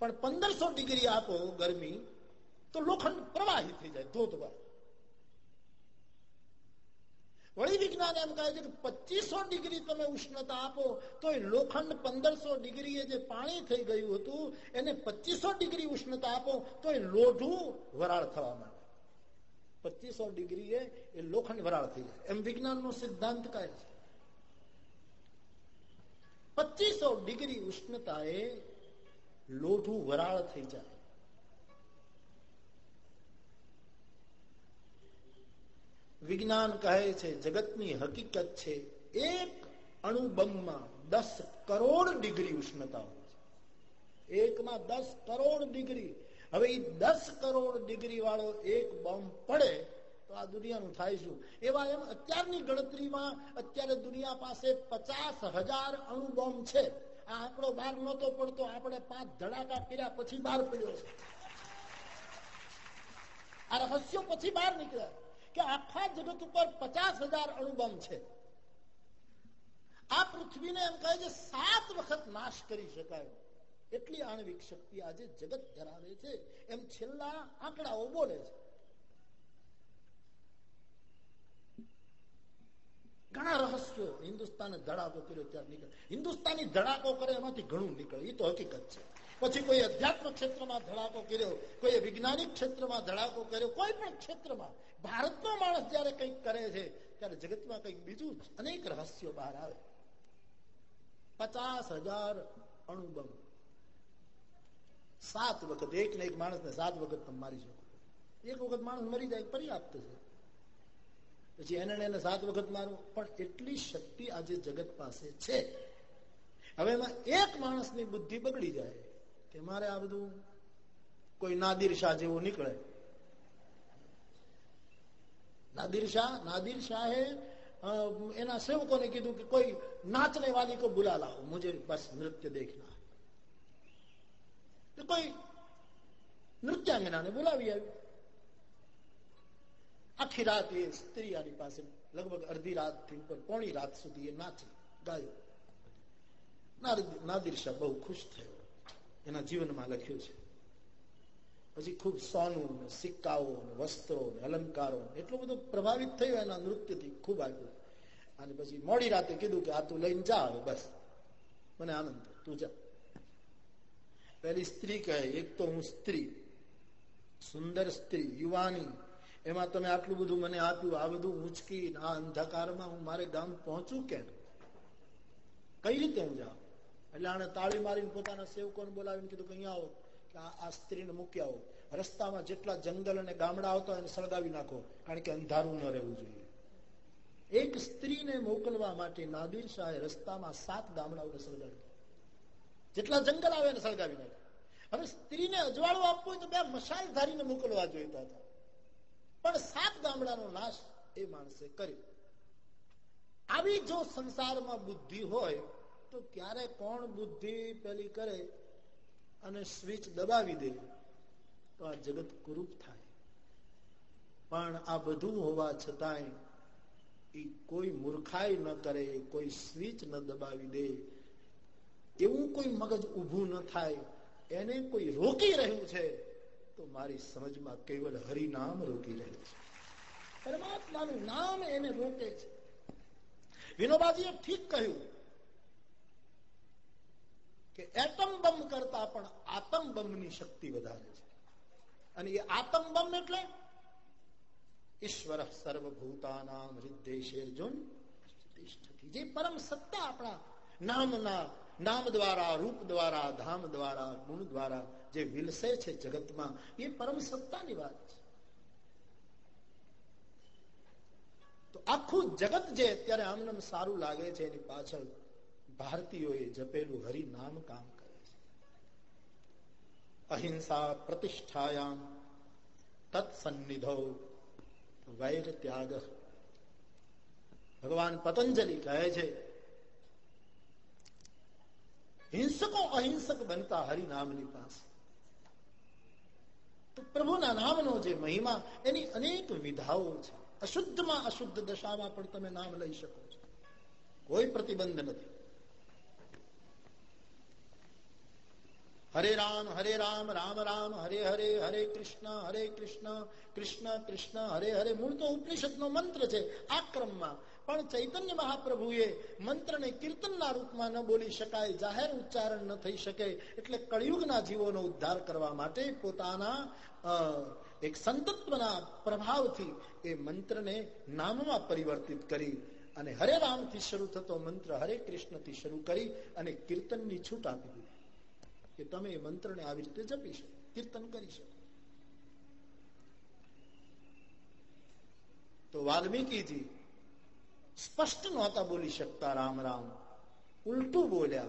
પણ પંદરસો ડિગ્રી આપો ગરમી તો લોખંડ પ્રવાહી થઈ જાય ધોધવાર. વળી વિજ્ઞાન એમ કહે છે કે પચીસો ડિગ્રી તમે ઉષ્ણતા આપો તો એ લોખંડ પંદરસો ડિગ્રી જે પાણી થઈ ગયું હતું, એને પચીસો ડિગ્રી ઉષ્ણતા આપો તો એ લોઢું વરાળ થવા માંડે. પચીસો ડિગ્રી એ લોખંડ વરાળ થઈ જાય એમ વિજ્ઞાન નો સિદ્ધાંત કહે છે. પચીસો ડિગ્રી ઉષ્ણતા એ લોઢું વરાળ થઈ જાય. વિજ્ઞાન કહે છે, જગતની હકીકત છે, એક અણુબંગમાં દસ કરોડ ડિગ્રી ઉષ્ણતા હોય છે. એકમાં દસ કરોડ ડિગ્રી. હવે એ દસ કરોડ ડિગ્રી વાળો એક બોમ્બ પડે તો આ દુનિયાનું થાય શું? એવા એમ અત્યારની ગણતરીમાં અત્યારે દુનિયા પાસે પચાસ હજાર અણુ બોમ્બ છે. આ આંકડો બહાર નહોતો પડતો, આપણે પાંચ ધડાકા કર્યા પછી બહાર પડ્યો છે. આ રહસ્યો પછી બહાર નીકળ્યા. કે આખા જગત ઉપર પચાસ હજાર અણુબોમ્બ છે. આ પૃથ્વીને એમ કહે છે, સાત વખત નાશ કરી શકાય. એટલી આણવિક શક્તિ આજે જગત ધરાવે છે. એમ છેલ્લા આંકડાઓ બોલે છે. ઘણા રહસ્યો હિન્દુસ્તાને ધડાકો કર્યો ત્યારે નીકળે. હિન્દુસ્તાની ધડાકો કરે એમાંથી ઘણું નીકળે. એ તો હકીકત છે. પછી કોઈ અધ્યાત્મ ક્ષેત્રમાં ધડાકો કર્યો, કોઈ વૈજ્ઞાનિક ક્ષેત્રમાં ધડાકો કર્યો, કોઈ પણ ક્ષેત્રમાં ભારતનો માણસ જયારે કંઈક કરે છે, ત્યારે જગતમાં કંઈક બીજું અનેક રહસ્યો બહાર આવે. પચાસ હજાર અણુબમ. સાત વખત એક ને એક માણસને સાત વખત તમે મારી શકો. એક વખત માણસ મરી જાય, પર્યાપ્ત છે. પછી એને એને સાત વખત મારો, પણ એટલી શક્તિ આજે જગત પાસે છે. હવે એમાં એક માણસની બુદ્ધિ બગડી જાય કે મારે આ બધું કોઈ નાદિર શાહ જેવું નીકળે. નાદિર શાહ એના સેવકોને કીધું કે કોઈ નાચને વાલી કો બુલા લાવો, મુજે બસ નૃત્ય દેખના કોઈ નૃત્યાંગનાને બોલાવી આવ્યું. આખી રાત એ સ્ત્રી આની પાસે લગભગ અડધી રાતથી ઉપર, પોણી રાત સુધી એ નાચી, ગાયો. નાદિર શાહ બહુ ખુશ થયો. એના જીવનમાં લખ્યું છે પછી ખૂબ સોનું સિક્કાઓ ને વસ્ત્રો ને અલંકારો એટલું બધું પ્રભાવિત થયું એના નૃત્યથી, ખૂબ આપ્યું અને પછી મોડી રાતે કીધું કે, આ તું લઈને જા હવે, બસ. મને આનંદ તું જા. પેલી સ્ત્રી કહે, એક તો હું સ્ત્રી, સુંદર સ્ત્રી, યુવાની. એમાં તમે આટલું બધું મને આપ્યું, આ બધું ઉંચકી આ અંધકારમાં હું મારે ગામ પહોંચું કેમ? કઈ રીતે હું જાઉં? એટલે આને તાળી મારીને પોતાના સેવકોને બોલાવીને કીધું કે અહીંયા આવો. આ સ્ત્રીને મૂકી આવો. રસ્તામાં જેટલા જંગલ અને ગામડા આવતા એને સળગાવી નાખો, કારણ કે અંધારું ન રહેવું જોઈએ. એક સ્ત્રીને મોકલવા માટે નાદિર શાહે રસ્તામાં સાત ગામડાઓને સળગાવી જેટલા જંગલ આવે એને સળગાવી નાખે હવે સ્ત્રીને અજવાળું આપવું તો બે મશાલ ધારીને મોકલવા જોઈતા હતા. પણ સાત ગામડાનો નાશ એ માણસે કર્યો. આવી જો સંસારમાં બુદ્ધિ હોય, તો ક્યારે કોણ બુદ્ધિ પેલી કરે? અને સ્વિચ દબાવી દે તો આ જગત કુરૂપ થાય. પણ આ બધું હોવા છતાંય એ કોઈ મૂર્ખાઈ ન કરે, કોઈ સ્વિચ ન દબાવી દે. એવું કોઈ મગજ ઊભું ન થાય, એને કોઈ રોકી રહ્યું છે, તો મારી સમજમાં કેવલ હરિનામ રોકી રહ્યું છે. પરમાત્માનું નામ એને રોકે છે. વિનોબાજીએ ઠીક કહ્યું કે એટમ બમ કરતા પણ આતમ બમની શક્તિ વધારે છે. અને એ આતમ બમ એટલે ઈશ્વર સર્વભૂતાનામ હૃદય જે પરમ સત્તા આપણા નામના, નામ દ્વારા, રૂપ દ્વારા, ધામ દ્વારા, ગુણ દ્વારા જે વિલસે છે જગતમાં, એ પરમ સત્તાની વાત છે. તો આખું જગત જે અત્યારે આમને સારું લાગે છે એની પાછળ ભારતીયોએ જપેલું હરિ નામ કામ કરે છે અહિંસા પ્રતિષ્ઠાયામ તત્સન્નિધો વૈર ત્યાગ ભગવાન પતંજલિ કહે છે હિંસકો અહિંસક બનતા હરિનામની પાસે તો પ્રભુના નામનો જે મહિમા એની અનેક વિધાઓ છે અશુદ્ધમાં અશુદ્ધ દશામાં પણ તમે નામ લઈ શકો છો કોઈ પ્રતિબંધ નથી હરે રામ હરે રામ રામ રામ હરે હરે હરે કૃષ્ણ હરે કૃષ્ણ કૃષ્ણ કૃષ્ણ હરે હરે મૂળ તો ઉપનિષદનો મંત્ર છે આ ક્રમમાં પણ ચૈતન્ય મહાપ્રભુએ મંત્રને કીર્તનના રૂપમાં ન બોલી શકાય, જાહેર ઉચ્ચારણ ન થઈ શકે, એટલે કળિયુગના જીવોનો ઉદ્ધાર કરવા માટે પોતાના એક સંતત્વના પ્રભાવથી એ મંત્રને નામમાં પરિવર્તિત કરી અને હરે રામથી શરૂ થતો મંત્ર હરે કૃષ્ણથી શરૂ કરી અને કીર્તનની છૂટ આપી દીધી. કે તમે એ મંત્રને આવી રીતે જપી શકો, કીર્તન કરી શકો. તો વાલ્મીકીજી સ્પષ્ટ નહોતા બોલી શકતા રામ રામ. ઉલટું બોલ્યા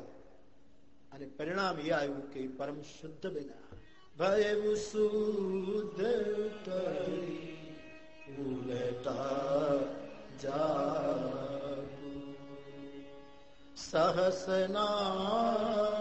અને પરિણામ એ આવ્યું કે પરમ શુદ્ધ બન્યા. ભય શુદ્ધ ઉલટા જા સહસ નામ સમ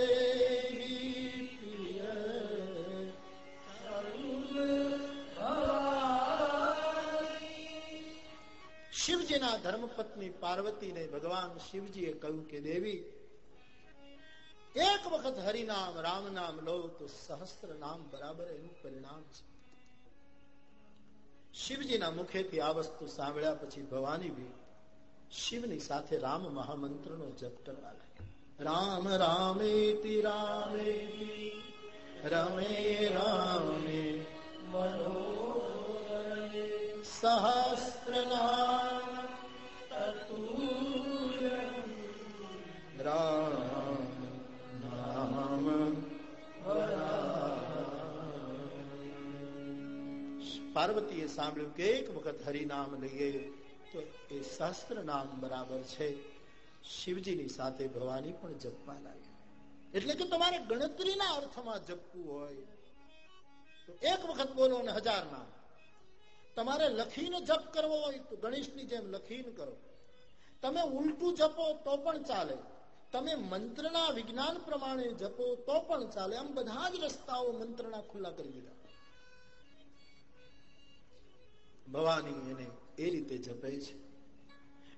ધર્મપત્ની પાર્વતીને ભગવાન શિવજીએ કહ્યું કે, દેવી, એક વખત હરિનામ રામ નામ લો તો સહસ્ત્ર નામ બરાબર એનું પરિણામ છે. શિવજીના મુખેથી આ વસ્તુ સાંભળ્યા પછી ભવાની બી શિવની સાથે રામ મહામંત્રનો જપ કરવા લાગ્યા. રામ, રામેતિ રામે રમે, રામે સહસ્ત્ર નામ પાર્વતીએ સાંભળ્યું કે એક વખત હરિનામ લઈએ તો એ શાસ્ત્ર નામ બરાબર છે. શિવજીની સાથે ભવાની પણ જપવા લાગ્યા. એટલે કે તમારે ગણતરીના અર્થમાં જપવું હોય. તો એક વખત બોલો ને હજાર નામ તમારે લખીને જપ કરવો હોય તો ગણેશની જેમ લખીને કરો. તમે ઉલટું જપો તો પણ ચાલે. તમે મંત્રના વિજ્ઞાન પ્રમાણે જપો તો પણ ચાલે. આમ બધા જ રસ્તાઓ મંત્રના ખુલ્લા કરી દીધા. ભવાની એને એ રીતે જપે છે.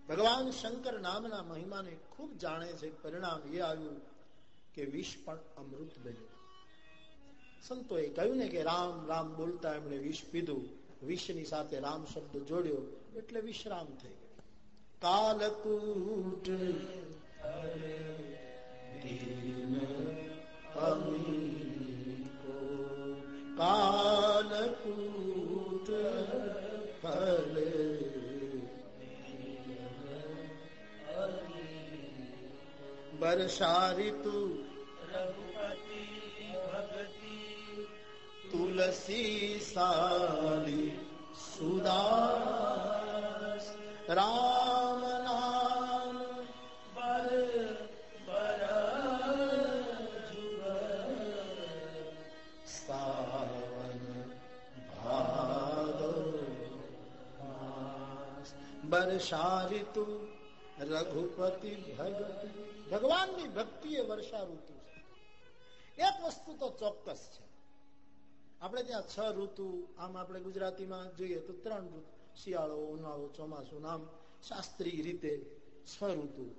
ભગવાન શંકર નામના મહિમાને ખૂબ જાણે છે. પરિણામ એ આવ્યું કે વિષ પણ અમૃત બન્યું. સંતોએ કહ્યું ને કે રામ રામ બોલતા એમણે વિષ પીધું. વિષની સાથે રામ શબ્દ જોડ્યો એટલે વિશ્રામ થઈ ગયો. કાલકૂટ કાલકૂટ ફલ વર્ષા ઋતુ રઘુપતિ ભગતિ તુલસી સાલી સુદાસ ભાદો વર્ષા ઋતુ રઘુપતિ ભગત ભગવાનની ભક્તિ એ વર્ષા ઋતુ છે. એક વસ્તુ તો ચોક્કસ છે. આપણે ત્યાં છ ઋતુ, આમ આપણે ગુજરાતીમાં જોઈએ તો ત્રણ ઋતુ. શિયાળો, ઉનાળો, ચોમાસું નામ શાસ્ત્રીય રીતે છ ઋતુ.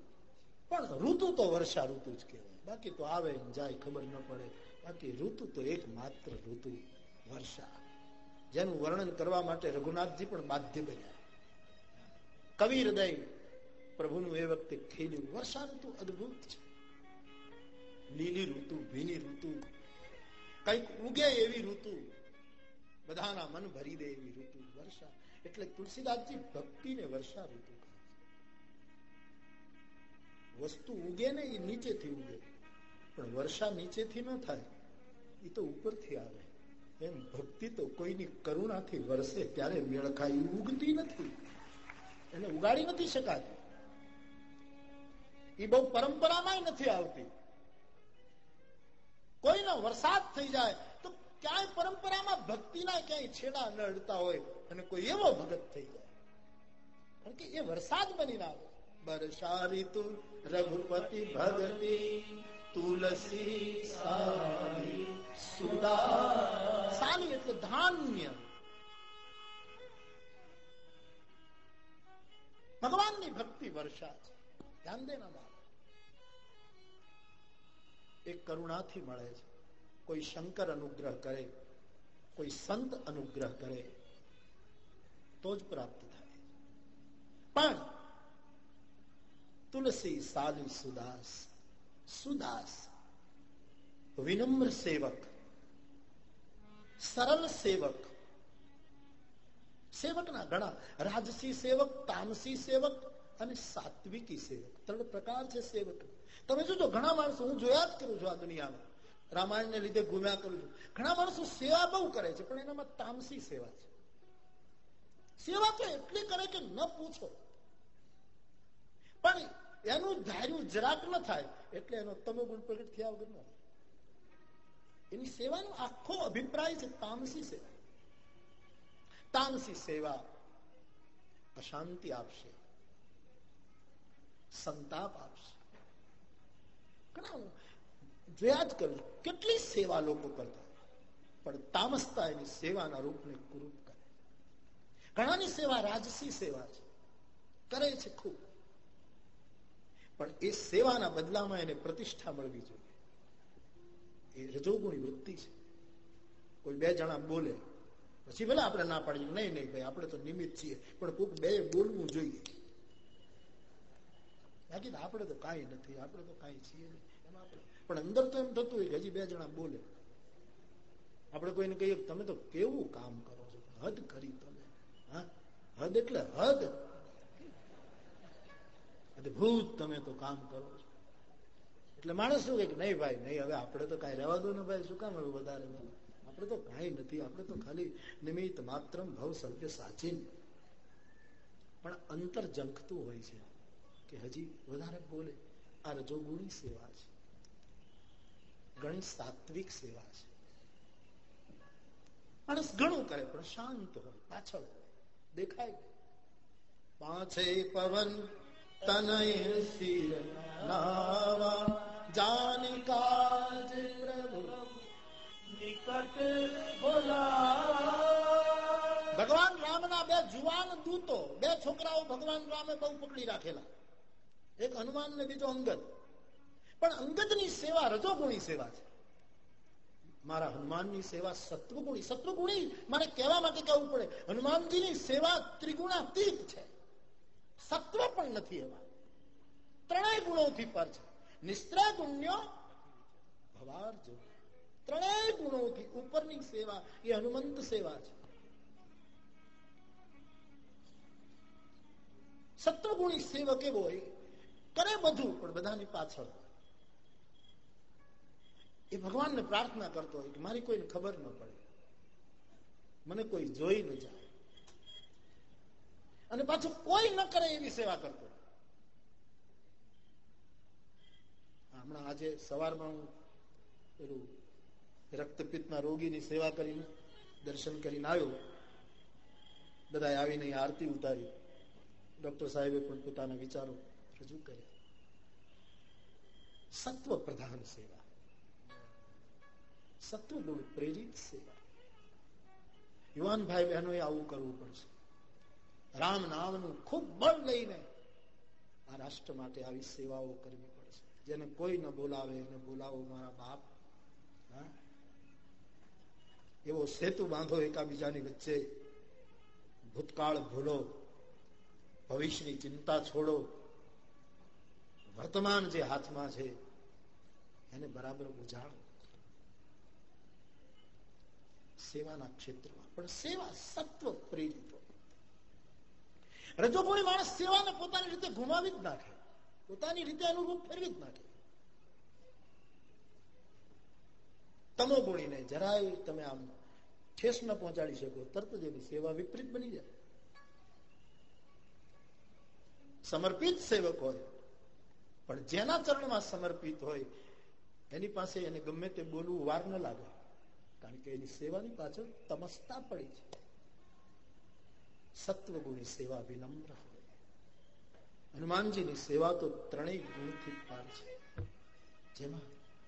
પણ ઋતુ તો વર્ષા ઋતુ જ કહેવાય. બાકી તો આવે જાય, ખબર ન પડે. બાકી ઋતુ તો એક માત્ર ઋતુ, વર્ષા. જેનું વર્ણન કરવા માટે રઘુનાથજી પણ બાધ્ય બન્યા. કવિ હૃદય પ્રભુનું એ વખતે ખીલ્યું. વર્ષા ઋતુ અદભુત છે. લીલી ઋતુ, ભીની ઋતુ, કંઈક ઉગે એવી ઋતુ, બધાના મન ભરી દે એવી ઋતુ, વર્ષા. એટલે તુલસીદાસજી ભક્તિને વર્ષા ઋતુ વસ્તુ ઉગે ને એ નીચેથી ઉગે. પણ વર્ષા નીચેથી ન થાય એ તો ઉપરથી આવે. એમ ભક્તિ તો કોઈની કરુણાથી વરસે, ત્યારે મેળખાય ઉગતી નથી. એને ઉગાડી નથી શકાતી. એ બહુ પરંપરામાં નથી આવતી. કોઈનો વરસાદ થઈ જાય તો ક્યાંય પરંપરામાં ભક્તિના ક્યાંય છેડા ન અડતા હોય અને કોઈ એવો ભગત થઈ જાય. કારણ કે એ વરસાદ બનીને આવે. બરસા ઋતુ રઘુપતિ ભગતિ તુલસી સાલી સુદા સાલી એટલે ધાન્ય. ભગવાનની ભક્તિ વર્ષા છે ધ્યાન દેના એક કરુણાથી મળે છે કોઈ શંકર અનુગ્રહ કરે કોઈ સંત અનુગ્રહ કરે તો જ પ્રાપ્ત થાય પણ તુલસી સાલી સુદાસ સુદાસ વિનમ્ર સેવક સરળ સેવક સેવકના ઘણા રાજસી સેવક તામસી સેવક અને સાત્વિકી સેવક. ત્રણ પ્રકાર છે સેવક. તમે જોજો, ઘણા માણસો, હું જોયા જ કરું છું આ દુનિયામાં. રામાયણને લીધે ગુમ્યા કરું છું. ઘણા માણસો સેવા બહુ કરે છે, પણ એનામાં તામસી સેવા છે. સેવા તો એટલી કરે કે ન પૂછો. પણ એનું ધાર્યું જરાક ન થાય, એટલે એનો તમે ગુણ પ્રગટ થયા વગર ન એની સેવાનો આખો અભિપ્રાય છે તામસી સેવા. તામસી સેવા અશાંતિ આપશે સંતાપ આપશે જોયા જ કેટલી સેવા લોકો કરતા પણ તામસતા એની સેવાના રૂપને કુરૂપ કરે ઘણાની સેવા રાજસી સેવા છે કરે છે ખૂબ પણ એ સેવાના બદલામાં એને પ્રતિષ્ઠા મળવી જોઈએ એ રજોગુણી વૃત્તિ છે કોઈ બે જણા બોલે પછી ભલે આપણે ના પાડીએ. નહીં નહીં ભાઈ, આપણે તો નિમિત્ત છીએ. પણ કોક બે બોલવું જોઈએ. બાકી આપણે તો કાંઈ નથી. આપણે તો કાંઈ છીએ એમાં પણ અંદર તો એમ થતું હોય કે હજી બે જણા બોલે. આપણે કોઈને કહીએ તમે તો કેવું કામ કરો છો? હદ કરી તમે. હા? હદ એટલે હદ. અદભુત તમે તો કામ કરો છો. એટલે માણસ શું કે નહીં ભાઈ, નહીં, હવે આપણે તો કઈ રહેવા દો ને ભાઈ, શું કામ હવે વધારે આપણે તો કઈ નથી, આપણે તો ખાલી નિમિત્ત માત્ર ભવ સર્ગ્ય સાચીન. પણ અંતર જંખતું હોય છે કે હજી વધારે બોલે, આ રજોગુણી સેવા છે. ઘણી સાત્વિક સેવા છે. માણસ ઘણું કરે, પણ શાંત હોય, પાછળ દેખાય. પાંચે પવન તનય શિર નાવા પ્રભુ. ભગવાન રામના બે જુવાન દૂતો, બે છોકરાઓ ભગવાન રામે બહુ પકડી રાખેલા. એક હનુમાન ને બીજો અંગદ. પણ અંગદની સેવા રજોગુણી સેવા છે. મારા હનુમાનની સેવા સત્વગુણી સત્વગુણી મારે કહેવા માટે કહેવું પડે, હનુમાનજીની સેવા ત્રિગુણાતીત છે. સત્વ પણ નથી એમાં ત્રણેય ગુણોથી પર છે. નિસ્ત્રા ગુણ્યો ભવાર્જ ત્રણેય ગુણોથી ઉપરની સેવા એ હનુમંત સેવા છે. સત્વગુણી સેવક એવો હોય, કરે બધું, પણ બધાની પાછળ. એ ભગવાનને પ્રાર્થના કરતો હોય કે મારી કોઈને ખબર ન પડે. મને કોઈ જોઈ ન જાય. અને પાછું કોઈ ન કરે એવી સેવા કરતો હમણાં આજે સવારમાં હું પેલું રક્તપિત્તના રોગીની સેવા કરીને દર્શન કરીને આવ્યો બધા આવીને આરતી ઉતારી ડોક્ટર સાહેબે પણ પોતાના વિચારો રજૂ કર્યા સત્વ પ્રધાન સેવા સત્વ ગુણ પ્રેરિત સેવા યુવાન ભાઈ બહેનોએ આવું કરવું પડશે। રામ નામનું ખૂબ બળ લઈને આ રાષ્ટ્ર માટે આવી સેવાઓ કરવી પડશે। જેને કોઈ ન બોલાવે, એને બોલાવો મારા બાપ એવો સેતુ બાંધો એકાબીજાની વચ્ચે ભૂતકાળ ભૂલો, ભવિષ્યની ચિંતા છોડો. વર્તમાન જે હાથમાં છે, એને બરાબર ઉજાડો સેવાના ક્ષેત્રમાં, પણ સેવા સત્વ પ્રેરિત રજોગુણી માણસ સેવાને પોતાની રીતે ગુમાવી જ નાખે, પોતાની રીતે અનુરૂપ ફેરવી જ નાખે તમો ગુણીને જરાય તમે આમ ઠેસ ન પહોંચાડી શકો, તરત જ એની સેવા વિપરીત બની જાય. સમર્પિત સેવક હોય, પણ જેના ચરણમાં સમર્પિત હોય, એની પાસે એને ગમે તે બોલવું વાર ન લાગે, કારણ કે એની સેવાની પાછળ તમસ્તા પડી છે. સત્વગુણી સેવા વિનમ્ર હોય. હનુમાનજીની સેવા તો ત્રણેય ગુણથી પાર છે. જેમાં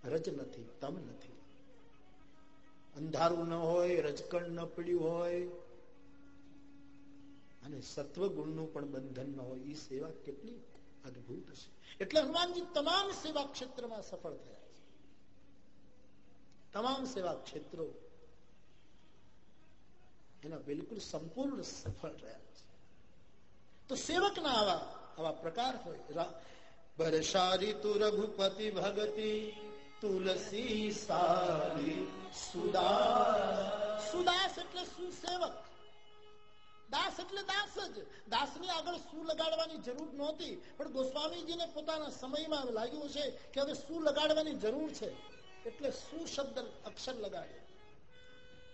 રજ નથી, તમ નથી અંધારું ન હોય, રજકણ ન પડ્યું હોય, અને સત્વગુણનું પણ બંધન ન હોય એ સેવા કેટલી અદભુત છે. એટલે હનુમાનજી તમામ સેવા ક્ષેત્રમાં સફળ થયા છે. તમામ સેવા ક્ષેત્રો એના બિલકુલ સંપૂર્ણ સફળ રહ્યા છે. તો સેવકના આવા આવા પ્રકાર હોય. બરસારી તુ રઘુપતિ ભગતિ તુલસી સારી સુદાસ. સુદાસ એટલે સુસેવક. દાસ એટલે દાસ જ. દાસની આગળ સુ લગાડવાની જરૂર નહોતી, પણ ગોસ્વામીજીને પોતાના સમયમાં લાગ્યું છે કે હવે શું લગાડવાની જરૂર છે. એટલે શું શબ્દ અક્ષર લગાડે.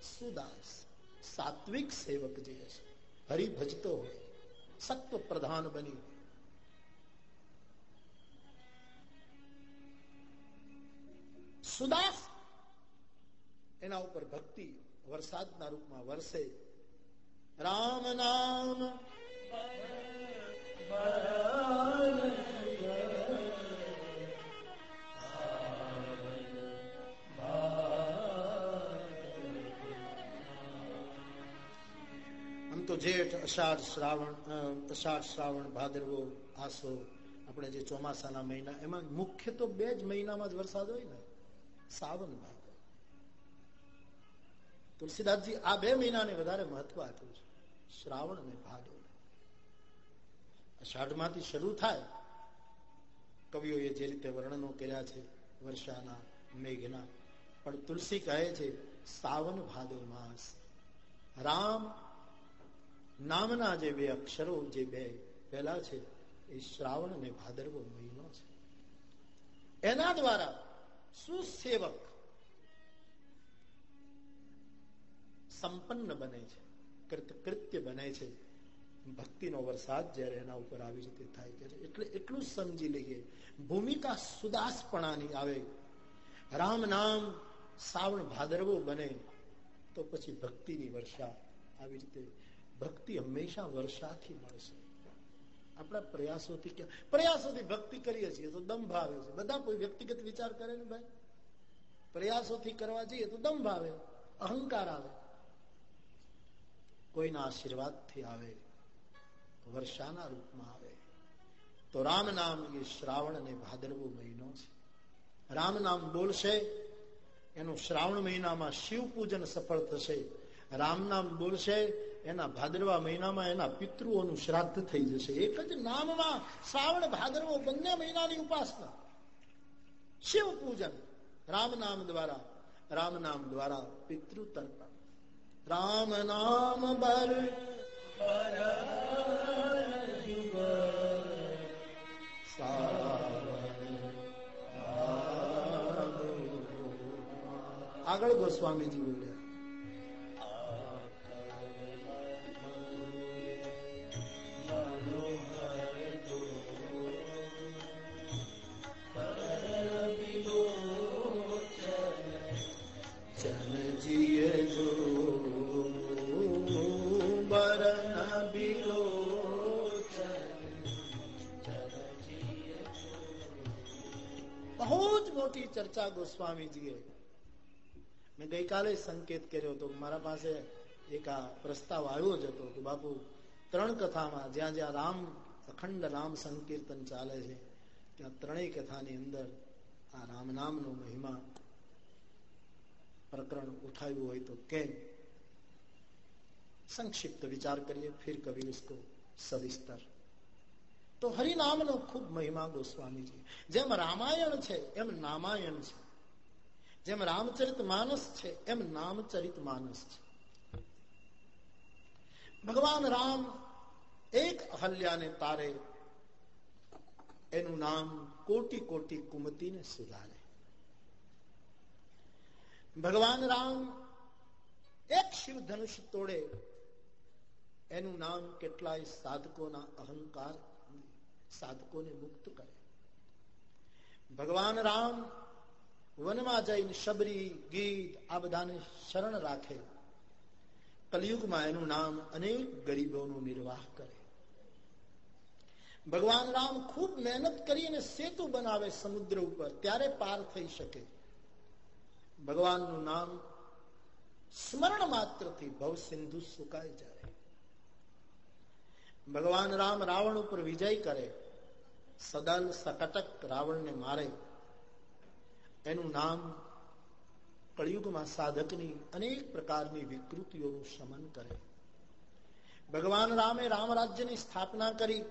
સુદાસ. સાત્વિક સેવક જે છે હરિભજતો હોય સત્વ પ્રધાન બની સુદાસ. એના ઉપર ભક્તિ વરસાદના રૂપમાં વરસે. રામ નામ. આમ તો જેઠ, અષાઢ, શ્રાવણ અષાઢ, શ્રાવણ ભાદરવો આસો, આપણે જે ચોમાસાના મહિના, એમાં મુખ્ય તો બે જ મહિનામાં જ વરસાદ હોય ને. સાવન ભાદ તુલસીદાસજી, આ બે મહિનાને વધારે મહત્વ આપ્યું છે. શ્રાવણ અને ભાદો અષાઢમાંથી શરૂ થાય. કવિઓએ જે રીતે વર્ણનો કર્યા છે, વર્ષાના, મેઘના, પણ તુલસી કહે છે, સાવન ભાદો માસ. રામ નામના જે બે અક્ષરો, જે બે પહેલા છે, એ શ્રાવણ અને ભાદરવો મહિનો છે. એના દ્વારા સુસેવક સંપન્ન બને છે. કૃત્ય બને છે. ભક્તિનો વરસાદ જયારે એના ઉપર આવી રીતે થાય છે એટલે એટલું સમજી લઈએ. ભૂમિકા સુદાસપણાની આવે. રામ નામ શ્રાવણ ભાદરવો બને તો પછી ભક્તિની વર્ષા આવી રીતે. ભક્તિ હંમેશા વર્ષાથી મળશે. આપણા પ્રયાસોથી ક્યાં પ્રયાસોથી ભક્તિ કરીએ છીએ તો દંભ આવે છે. બધા કોઈ વ્યક્તિગત વિચાર કરે ને ભાઈ? પ્રયાસોથી કરવા જઈએ તો દંભ આવે અહંકાર આવે. કોઈના આશીર્વાદથી આવે, વર્ષાના રૂપમાં આવે. તો રામ નામ એ શ્રાવણ અને ભાદરવો મહિનો છે. રામ નામ બોલશે, એનું શ્રાવણ મહિનામાં શિવ પૂજન સફળ થશે. રામ નામ બોલશે એના ભાદરવા મહિનામાં એના પિતૃઓનું શ્રાદ્ધ થઈ જશે. એક જ નામમાં શ્રાવણ ભાદરવો બંને મહિનાની ઉપાસના. શિવ પૂજન. રામ નામ દ્વારા, રામ નામ દ્વારા પિતૃ તર્પણ. રામ નામ બર આગળ ગોસ્વામીજી બોલ્યા ચર્ચા ગોસ્વામીજીએ મેં ગઈકાલે સંકેત કર્યો હતો મારા પાસે એક આ પ્રસ્તાવ આવ્યો જ હતો કે બાપુ, ત્રણ કથામાં જ્યાં જ્યાં રામ, અખંડ રામ સંકીર્તન ચાલે છે, ત્યાં ત્રણેય કથાની અંદર આ રામ નામનો મહિમા પ્રકરણ ઉઠાવ્યું હોય તો કેમ? સંક્ષિપ્ત વિચાર કરીએ, ફિર કવિ સવિસ્તર. તો હરિનામનો ખૂબ મહિમા ગોસ્વામીજી. જેમ રામાયણ છે, એમ નામાયણ છે. જેમ રામચરિત માનસ છે, એમ નામચરિત માનસ છે. ભગવાન રામ એક અહલ્યાને તારે એનું નામ કોટી કોટી કુમતીને સુધારે. ભગવાન રામ એક શિવ ધનુષ તોડે, એનું નામ કેટલાય સાધકોના અહંકાર સાધકોને મુક્ત કરે. ભગવાન રામ વનમાં જઈને શબરી, ગીત, આ બધાને શરણ રાખે. કલયુગમાં એનું નામ અનેક ગરીબોનો નિર્વાહ કરે. ભગવાન રામ ખૂબ મહેનત કરીને સેતુ બનાવે સમુદ્ર ઉપર, ત્યારે પાર થઈ શકે. ભગવાનનું નામ સ્મરણ માત્રથી ભવ સિંધુ સુકાઈ જાય. ભગવાન રામ રાવણ ઉપર વિજય કરે. સદલ સકટક રાવણને મારે. એનું નામ કળિયુગમાં સાધકની અનેક પ્રકારની વિકૃતિઓનું શમન કરે. ભગવાન રામે રામ રાજ્યની સ્થાપના કરી.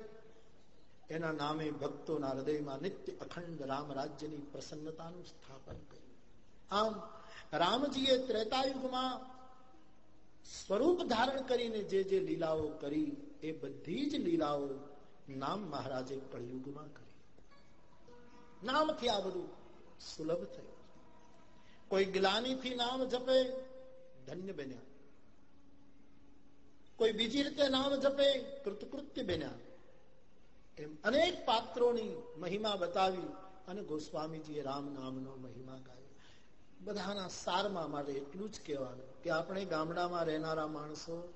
એના નામે ભક્તોના હૃદયમાં નિત્ય અખંડ રામ રાજ્યની પ્રસન્નતાનું સ્થાપન કર્યું. આમ રામજીએ ત્રેતાયુગમાં સ્વરૂપ ધારણ કરીને જે જે લીલાઓ કરી, એ બધી જ લીલાઓ નામ મહારાજે કળિયુગમાં કર્યું. નામથી આ બધું સુલભ થયું. કોઈ ગ્લાનીથી નામ જપે, ધન્ય બન્યા. કોઈ બીજી રીતે નામ જપે, કૃતકૃત્ય બન્યા. એમ અનેક પાત્રોની મહિમા બતાવી અને ગોસ્વામીજીએ રામ નામનો મહિમા ગાયો. બધાના સારમાં માટે એટલું જ કહેવાનું કે આપણે ગામડામાં રહેનારા માણસો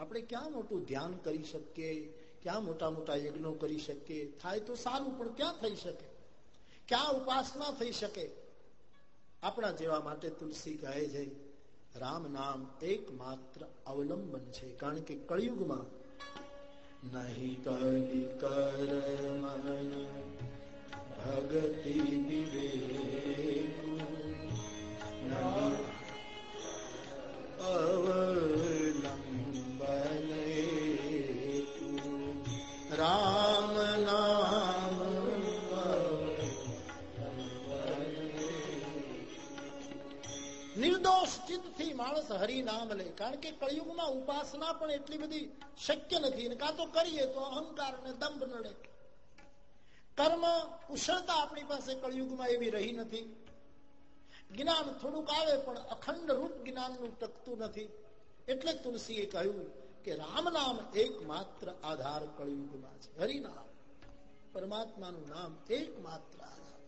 આપણે ક્યાં મોટું ધ્યાન કરી શકીએ? ક્યાં મોટા મોટા યજ્ઞો કરી શકીએ? થાય તો સારું, પણ ક્યાં થઈ શકે? ક્યાં ઉપાસના થઈ શકે? આપણા જેવા માટે તુલસી કહે છે. રામ નામ એકમાત્ર અવલંબન છે. કારણ કે કળિયુગમાં નહીં કરી કર ભગતિ વિવેક. માણસ હરિ નામ લે. કારણ કે કળિયુગમાં ઉપાસના પણ એટલી બધી શક્ય નથી. કાં તો કરીએ તો અહંકાર ને દંભ નડે. કર્મ, કુશળતા આપણી પાસે કળિયુગમાં એવી રહી નથી. જ્ઞાન થોડુંક આવે પણ અખંડ રૂપ જ્ઞાનનું ટકતું નથી. એટલે તુલસીએ કહ્યું કે રામ નામ એકમાત્ર આધાર કળિયુગમાં છે. હરિનામ પરમાત્માનું નામ એકમાત્ર આધાર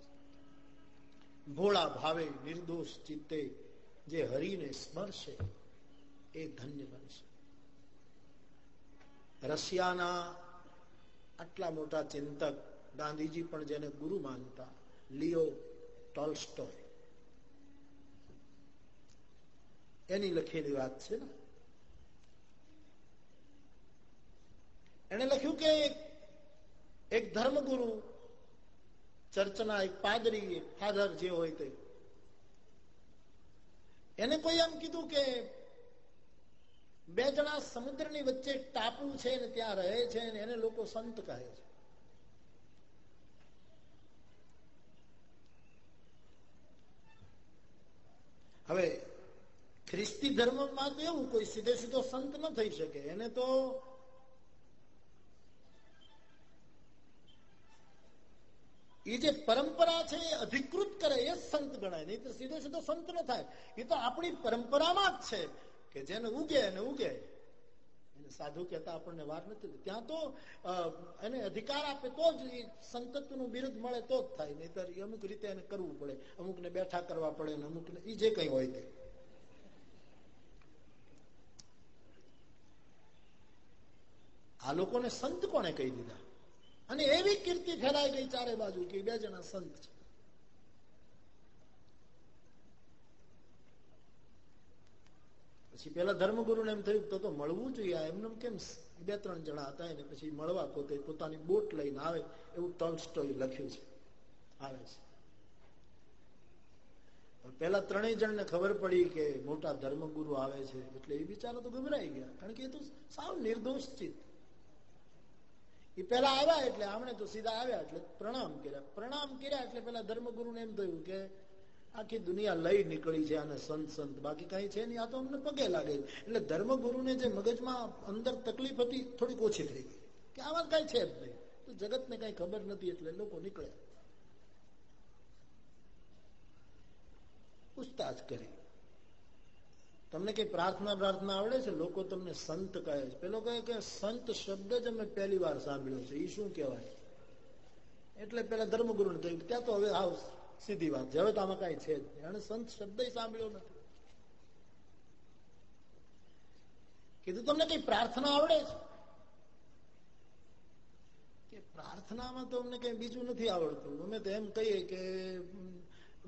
ભોળા ભાવે નિર્દોષ ચિત્તે જે હરિને સ્મરશે એ ધન્ય બનશે. રશિયાના આટલા મોટા ચિંતક ગાંધીજી પણ જેને ગુરુ માનતા, લિયો ટોલ્સ્ટોય. એની લખેલી વાત છે ને? એને લખ્યું કે એક ધર્મગુરુ, ચર્ચના એક પાદરી ફાધર જે હોય તે એને કોઈ એમ કીધું કે બે જણા સમુદ્રની વચ્ચે ટાપુ છે ને ત્યાં રહે છે ને એને લોકો સંત કહે છે. હવે ખ્રિસ્તી ધર્મમાં તો એવું કોઈ સીધે સીધો સંત ન થઈ શકે. એને તો એ જે પરંપરા છે એ અધિકૃત કરે, એ સંત ગણાય. નહીં તો સીધો સીધો સંત ન થાય. એ તો આપણી પરંપરામાં જ છે કે જેને ઉગે, એને ઉગે. એને સાધુ કહેતા આપણને વાર નથી ત્યાં તો એને અધિકાર આપે તો જ એ સંતત્વનું બિરુદ મળે તો જ થાય. નહીતર અમુક રીતે એને કરવું પડે. અમુકને બેઠા કરવા પડે ને અમુકને એ જે કંઈ હોય તે. આ લોકોને સંત કોને કહી દીધા? અને એવી કીર્તિ ફેલાઈ ગઈ ચારે બાજુ કે બે જણા સંત છે. પછી પેલા ધર્મગુરુ એમ થયું તો મળવું જોઈએ એમને કેમ બે ત્રણ જણા હતા એને પછી મળવા પોતે પોતાની બોટ લઈને આવે એવું ટોલસ્ટોય લખ્યું છે. આવે છે. પેલા ત્રણેય જણ ને ખબર પડી કે મોટા ધર્મગુરુ આવે છે, એટલે એ બિચારા તો ગભરાઈ ગયા. કારણ કે એ તો સાવ નિર્દોષ ચિત્ત. એ પેલા આવ્યા એટલે આમણે તો સીધા આવ્યા એટલે પ્રણામ કર્યા. પ્રણામ કર્યા એટલે પેલા ધર્મગુરુને એમ થયું કે આખી દુનિયા લઈ નીકળી છે અને સંત સંત. બાકી કઈ છે નહીં, આ તો અમને પગે લાગે એટલે ધર્મગુરુને જે મગજમાં અંદર તકલીફ હતી, થોડીક ઓછી થઈ ગઈ. કે આમાં કઈ છે જ નહીં. તો જગતને કઈ ખબર નથી એટલે લોકો નીકળ્યા. પૂછતાછ કરી. તમને કઈ પ્રાર્થના પ્રાર્થના આવડે છે? લોકો તમને સંત કહે છે. પેલો કહે કે સંત શબ્દ જ અમે પહેલી વાર સાંભળ્યો છે. એ શું કહેવાય? એટલે પેલા ધર્મગુરુ કહ્યું ત્યાં તો હવે આવ, સીધી વાત છે. હવે તો આમાં કઈ છે જ નહીં. સંત શબ્દ સાંભળ્યો નથી. કીધું, તમને કઈ પ્રાર્થના આવડે છે? કે પ્રાર્થનામાં તો અમને કઈ બીજું નથી આવડતું. અમે તો એમ કહીએ કે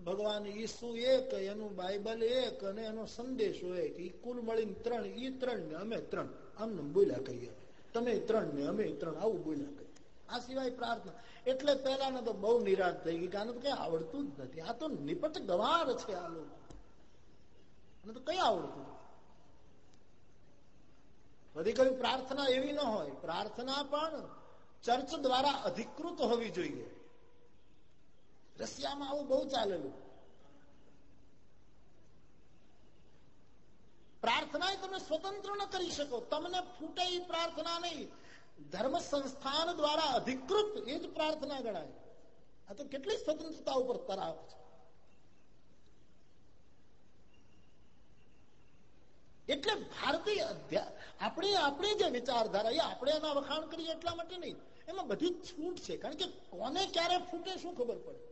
ભગવાન ઈસુ એક, એનું બાઇબલ એક અને એનો સંદેશો એક ઈ કુલ મળીને ત્રણ, ઈ ત્રણ ને અમે ત્રણ. અમને બોલ્યા કહીએ. તમે ત્રણ ને અમે ત્રણ, આવું બોલ્યા કહીએ. આ સિવાય પ્રાર્થના. એટલે પહેલાને તો બહુ નિરાશ થઈ ગઈ કારણ કે આવડતું જ નથી. આ તો નિપટ ગવાર છે આ લોકો. અને તો કઈ આવડતું બધી કઈ પ્રાર્થના એવી ન હોય. પ્રાર્થના પણ ચર્ચ દ્વારા અધિકૃત હોવી જોઈએ. રશિયામાં આવું બહુ ચાલેલું. પ્રાર્થના તમે સ્વતંત્ર ન કરી શકો. તમને ફૂટે એ પ્રાર્થના નહીં. ધર્મ સંસ્થાન દ્વારા અધિકૃત એ જ પ્રાર્થના ગણાય. આ તો કેટલી સ્વતંત્રતા ઉપર તરાવ છે. એટલે ભારતીય આપણી આપણી જે વિચારધારા, એ આપણે એના વખાણ કરીએ એટલા માટે નહીં. એમાં બધી છૂટ છે. કારણ કે કોને ક્યારે ફૂટે શું ખબર પડે?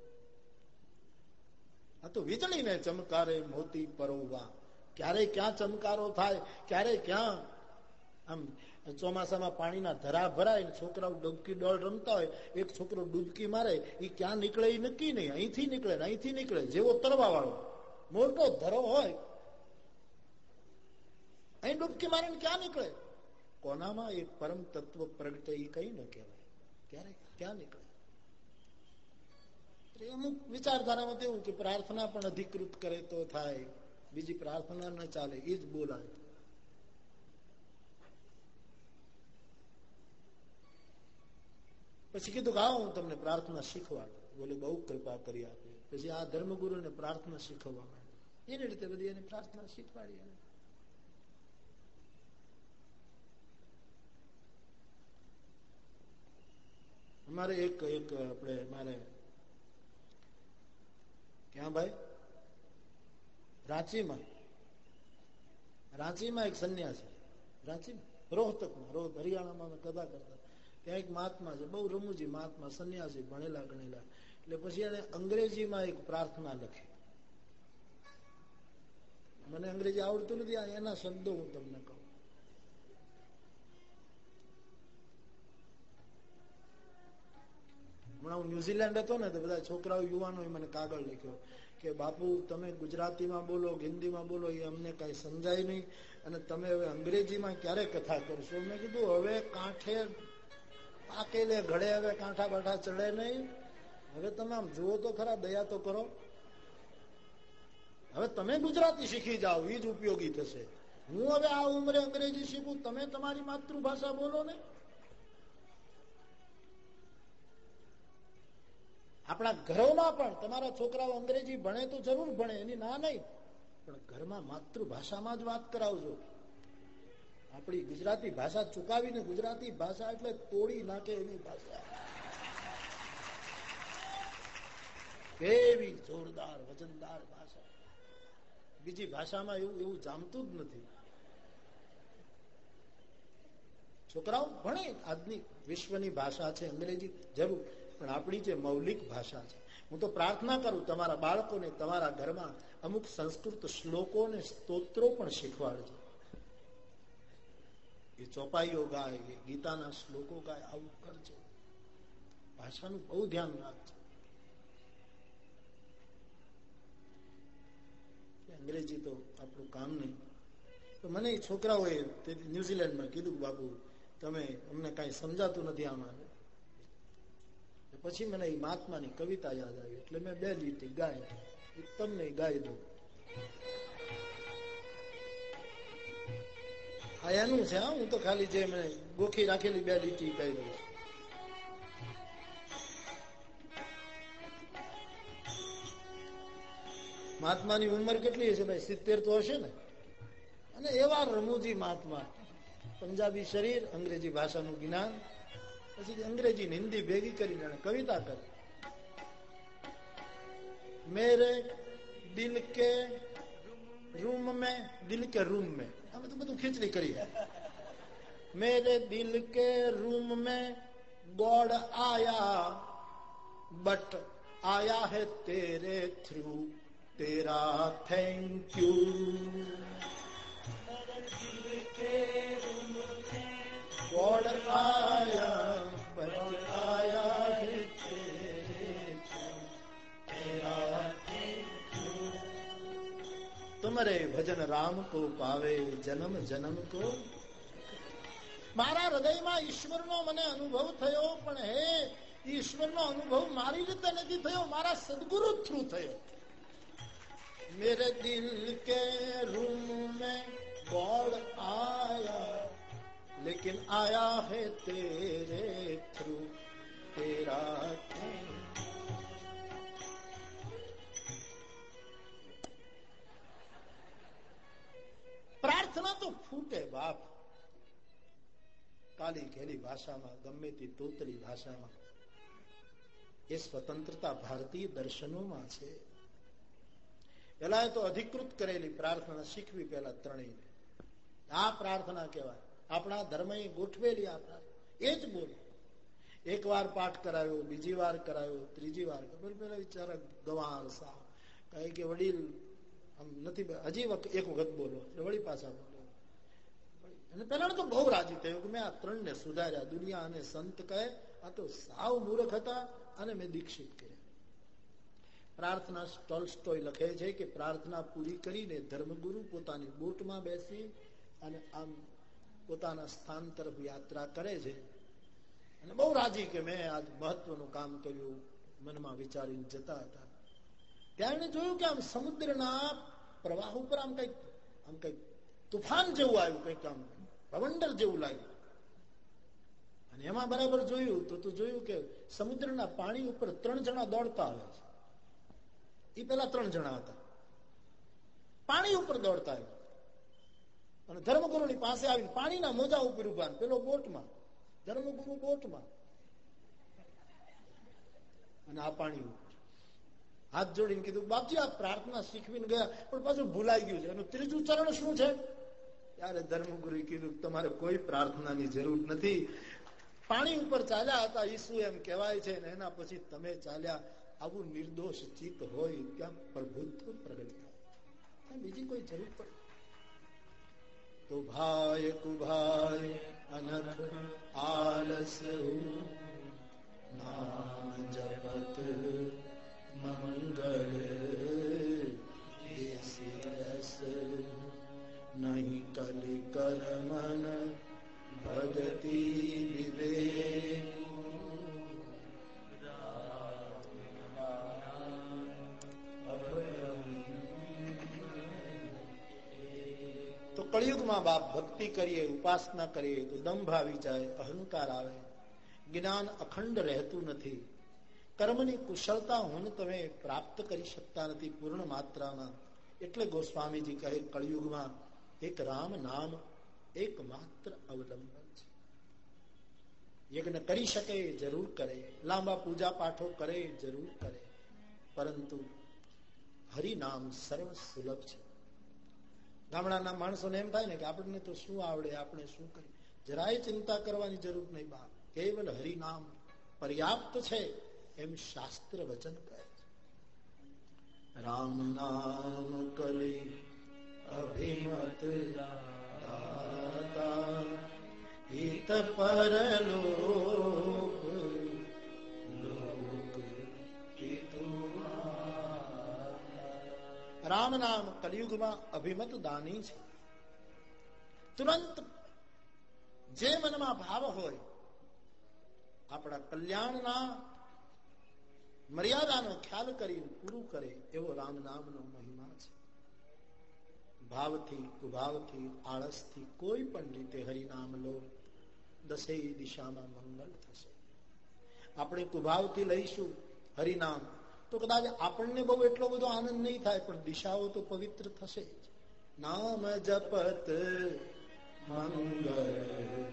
આ તો વીજળીને ચમકારે મોતી પરોવા ક્યારે ક્યાં ચમકારો થાય, ક્યારે ક્યાં? આમ ચોમાસામાં પાણીના ધરા ભરાય છોકરાઓ ડૂબકી ડોળ રમતા હોય, એક છોકરો ડૂબકી મારે એ ક્યાં નીકળે એ નક્કી નહીં. અહીંથી નીકળે અહીંથી નીકળે, જેવો તરવા વાળો મોટો ધરો હોય. અહીં ડૂબકી મારે ક્યાં નીકળે? કોનામાં એ પરમ તત્વ પ્રગટે એ કઈ ન કહેવાય. ક્યારે ક્યાં નીકળે? અમુક વિચારધારામાં તેવું કે પ્રાર્થના પણ અધિકૃત કરે તો થાય. બીજી પ્રાર્થના ન ચાલે એ જ બોલાય. પછી કીધું કે હું તમને પ્રાર્થના શીખવાડું બોલે, બહુ કૃપા કરી આપે. પછી આ ધર્મગુરુને પ્રાર્થના શીખવવા માંડે એની રીતે બધી એને પ્રાર્થના શીખવાડી અમારે એક એક આપણે મારે ક્યાં ભાઈ? રાંચીમાં. રાંચીમાં એક સંન્યાસી. રાંચીમાં? રોહતકમાં. રોહ હરિયાણામાં કદા કરતા. ત્યાં એક મહાત્મા છે, બહુ રમૂજી મહાત્મા, સંન્યાસી, ભણેલા ગણેલા. એટલે પછી એને અંગ્રેજીમાં એક પ્રાર્થના લખી. મને અંગ્રેજી આવડતું નથી એના શબ્દો હું તમને કહું. હમણાં હું ન્યુઝીલેન્ડ હતો ને તો બધા છોકરાઓ યુવાનો મને કાગળ લખ્યો કે, બાપુ, તમે ગુજરાતીમાં બોલો, હિન્દીમાં બોલો, એ અમને કઈ સમજાય નહીં. અને તમે હવે અંગ્રેજીમાં ક્યારે કથા કરશો? મેં કીધું, હવે કાંઠે પાકેલે, ઘડે હવે કાંઠા બાંઠા ચડે નહીં. હવે તમે આમ જુઓ તો ખરા, દયા તો કરો. હવે તમે ગુજરાતી શીખી જાઓ એ જ ઉપયોગી થશે. હું હવે આ ઉંમરે અંગ્રેજી શીખું, તમે તમારી માતૃભાષા બોલો ને. આપણા ઘરોમાં પણ તમારા છોકરાઓ અંગ્રેજી ભણે તો જરૂર ભણે, એની ના નહીં. પણ ઘરમાં માતૃભાષામાં જ વાત કરાવજો. આપણી ગુજરાતી ભાષા ચુકાવીને ગુજરાતી ભાષા એટલે તોડી નાખે એની ભાષા. કેવી જોરદાર, વજનદાર ભાષા. બીજી ભાષામાં એવું એવું જામતું જ નથી. છોકરાઓ ભણે, આજની વિશ્વની ભાષા છે અંગ્રેજી, જરૂર. પણ આપણી જે મૌલિક ભાષા છે, હું તો પ્રાર્થના કરું તમારા બાળકોને, તમારા ઘરમાં અમુક સંસ્કૃત શ્લોકો ને સ્તોત્રો પણ શીખવાડજો. એ ચોપાઈઓ ગાય, એ ગીતાના શ્લોકો ગાય, આવું કરજો. ભાષાનું બહુ ધ્યાન રાખજો. અંગ્રેજી તો આપણું કામ નહીં. તો મને છોકરાઓએ ન્યુઝીલેન્ડમાં કીધું બાપુ, તમે અમને કઈ સમજાતું નથી આમાં. પછી મને એ મહાત્માની કવિતા યાદ આવી એટલે મેં બે લીટી ગાય તમને ગાઈ દઉં. આ એનું છે, હું તો ખાલી જે મેં ગોખી રાખેલી બે લીટી ગાઈ દઉં. મહાત્માની ઉંમર કેટલી હશે ભાઈ? સિત્તેર તો હશે ને? અને એવા રમૂજી મહાત્મા. પંજાબી શરીર, અંગ્રેજી ભાષાનું જ્ઞાન પછી અંગ્રેજી હિન્દી ભેગી કરીને એને કવિતા કરી. મેરે દિલ કે રૂમ મેં, દિલ કે રૂમ મેં. આ બધું બધું ખીચડી કરી મેરે દિલ કે રૂમ મેં ગોડ આયા, બટ આયા હે તેરે થ્રુ, તેરા થેન્ક યુ ગોડ આયા तुम्हारे भजन राम को पावे जन्म जन्म को મારા હૃદયમાં ઈશ્વરનો મને અનુભવ થયો પણ હે ઈશ્વરનો અનુભવ મારી રીતે નથી થયો મારા સદગુરુ થ્રુ થયો मेरे दिल के रूम में गॉड आया लेकिन आया है तेरे थ्रू तेरा પ્રાર્થના તો ફૂટે બાપ. કાલી ઘેલી ભાષામાં, ગમે તે તોતરી ભાષામાં. એ સ્વતંત્રતા ભારતીય દર્શનોમાં છે. પેલા તો અધિકૃત કરેલી પ્રાર્થના શીખવી પેલા ત્રણેય આ પ્રાર્થના કહેવાય. આપણા ધર્મ ગોઠવેલી આ પ્રાર્થના. એ જ બોલ. એક વાર પાઠ કરાયો, બીજી વાર કરાયો, ત્રીજી વાર પેલા વિચારા ગવાર સા કહે કે વડીલ આમ નથી હજી એક વખત બોલો. વળી પાછા અને પેલા તો બહુ રાજી થયું કે મેં આ ત્રણ ને સુધાર્યા. દુનિયા અને સંત કહે, આ તો સાવ મૂર્ખ હતા અને મેં દીક્ષિત કર્યા. પ્રાર્થના ટોલ્સ્ટોય લખે છે કે પ્રાર્થના પૂરી કરીને ધર્મગુરુ પોતાની બોટમાં બેસી અને આમ પોતાના સ્થાન તરફ યાત્રા કરે છે. અને બહુ રાજી કે મેં આજ મહત્વનું કામ કર્યું. મનમાં વિચારીને જતા હતા. ત્યારે જોયું કે આમ સમુદ્રના પ્રવાહ ઉપર આમ કંઈક આમ કંઈક તુફાન જેવું આવ્યું, કંઈક આમ ભવંડર જેવું લાગ્યું. અને એમાં બરાબર જોયું તો જોયું કે સમુદ્રના પાણી ઉપર ત્રણ જણા દોડતા આવે છે. એ પેલા ત્રણ જણા હતા. પાણી ઉપર દોડતા આવ્યા. અને ધર્મગુરુની પાસે આવીને પાણીના મોજા ઉપર ઊભા પેલો બોટમાં, ધર્મગુરુ બોટમાં. અને આ પાણી હાથ જોડીને કીધું, બાપજી, આ પ્રાર્થના શીખવીને ગયા, પણ પાછું ભૂલાઈ ગયું છે. એનું ત્રીજું ચરણ શું છે? ત્યારે ધર્મગુરુ કીધું, તમારે કોઈ પ્રાર્થનાની જરૂર નથી. પાણી ઉપર ચાલ્યા હતા, ઈસુ એમ કહેવાય છે, ને એના પછી તમે ચાલ્યા. આવું નિર્દોષ ચિત્ત હોય ત્યાં પ્રભુત્વ પ્રગટ થાય. બીજી કોઈ જરૂર પડે તો ભાઈ કુભાઈ અનંત આલસ ના જપત મંગલ નહીં કલિ કરમન ભગતી વિવેક કળિયુગમાં બાપ ભક્તિ કરીએ ઉપાસના કરીએ તો દંભ આવી જાય અહંકાર આવે જ્ઞાન અખંડ રહેતું નથી કર્મની કુશળતા હું તમે પ્રાપ્ત કરી શકતા નથી પૂર્ણ માત્રામાં. એટલે ગોસ્વામીજી કહે, કળિયુગમાં એક રામ નામ એક માત્ર અવલંબન છે. યજ્ઞ કરી શકે જરૂર કરે, લાંબા પૂજા પાઠો કરે જરૂર કરે, પરંતુ હરિનામ સર્વ સુલભ છે. ગામડાના માણસોને એમ થાય ને કે આપણને તો શું આવડે, આપણે શું કરીએ? જરાય ચિંતા કરવાની જરૂર નહીં બા. કેવલ હરિનામ પર્યાપ્ત છે. એમ શાસ્ત્ર વચન કહે રામ નામ કલી અભિમત હિત પરલોક રામ નામ કલયુગમાં અભિમત દાની છે. તુરંત જે મનમાં ભાવ હોય, આપણા કલ્યાણના મર્યાદાનો ખ્યાલ કરીને પૂરું કરે એવો રામ નામનો મહિમા છે. ભાવથી, કુભાવથી, આળસથી કોઈ પણ રીતે હરિનામ લો દસેય દિશામાં મંગળ થશે. આપણે કુભાવથી લઈશું હરિનામ, તો કદાચ આપણને બહુ એટલો બધો આનંદ નહીં થાય, પણ દિશાઓ તો પવિત્ર થશે જ. નામ જપત મંગળ.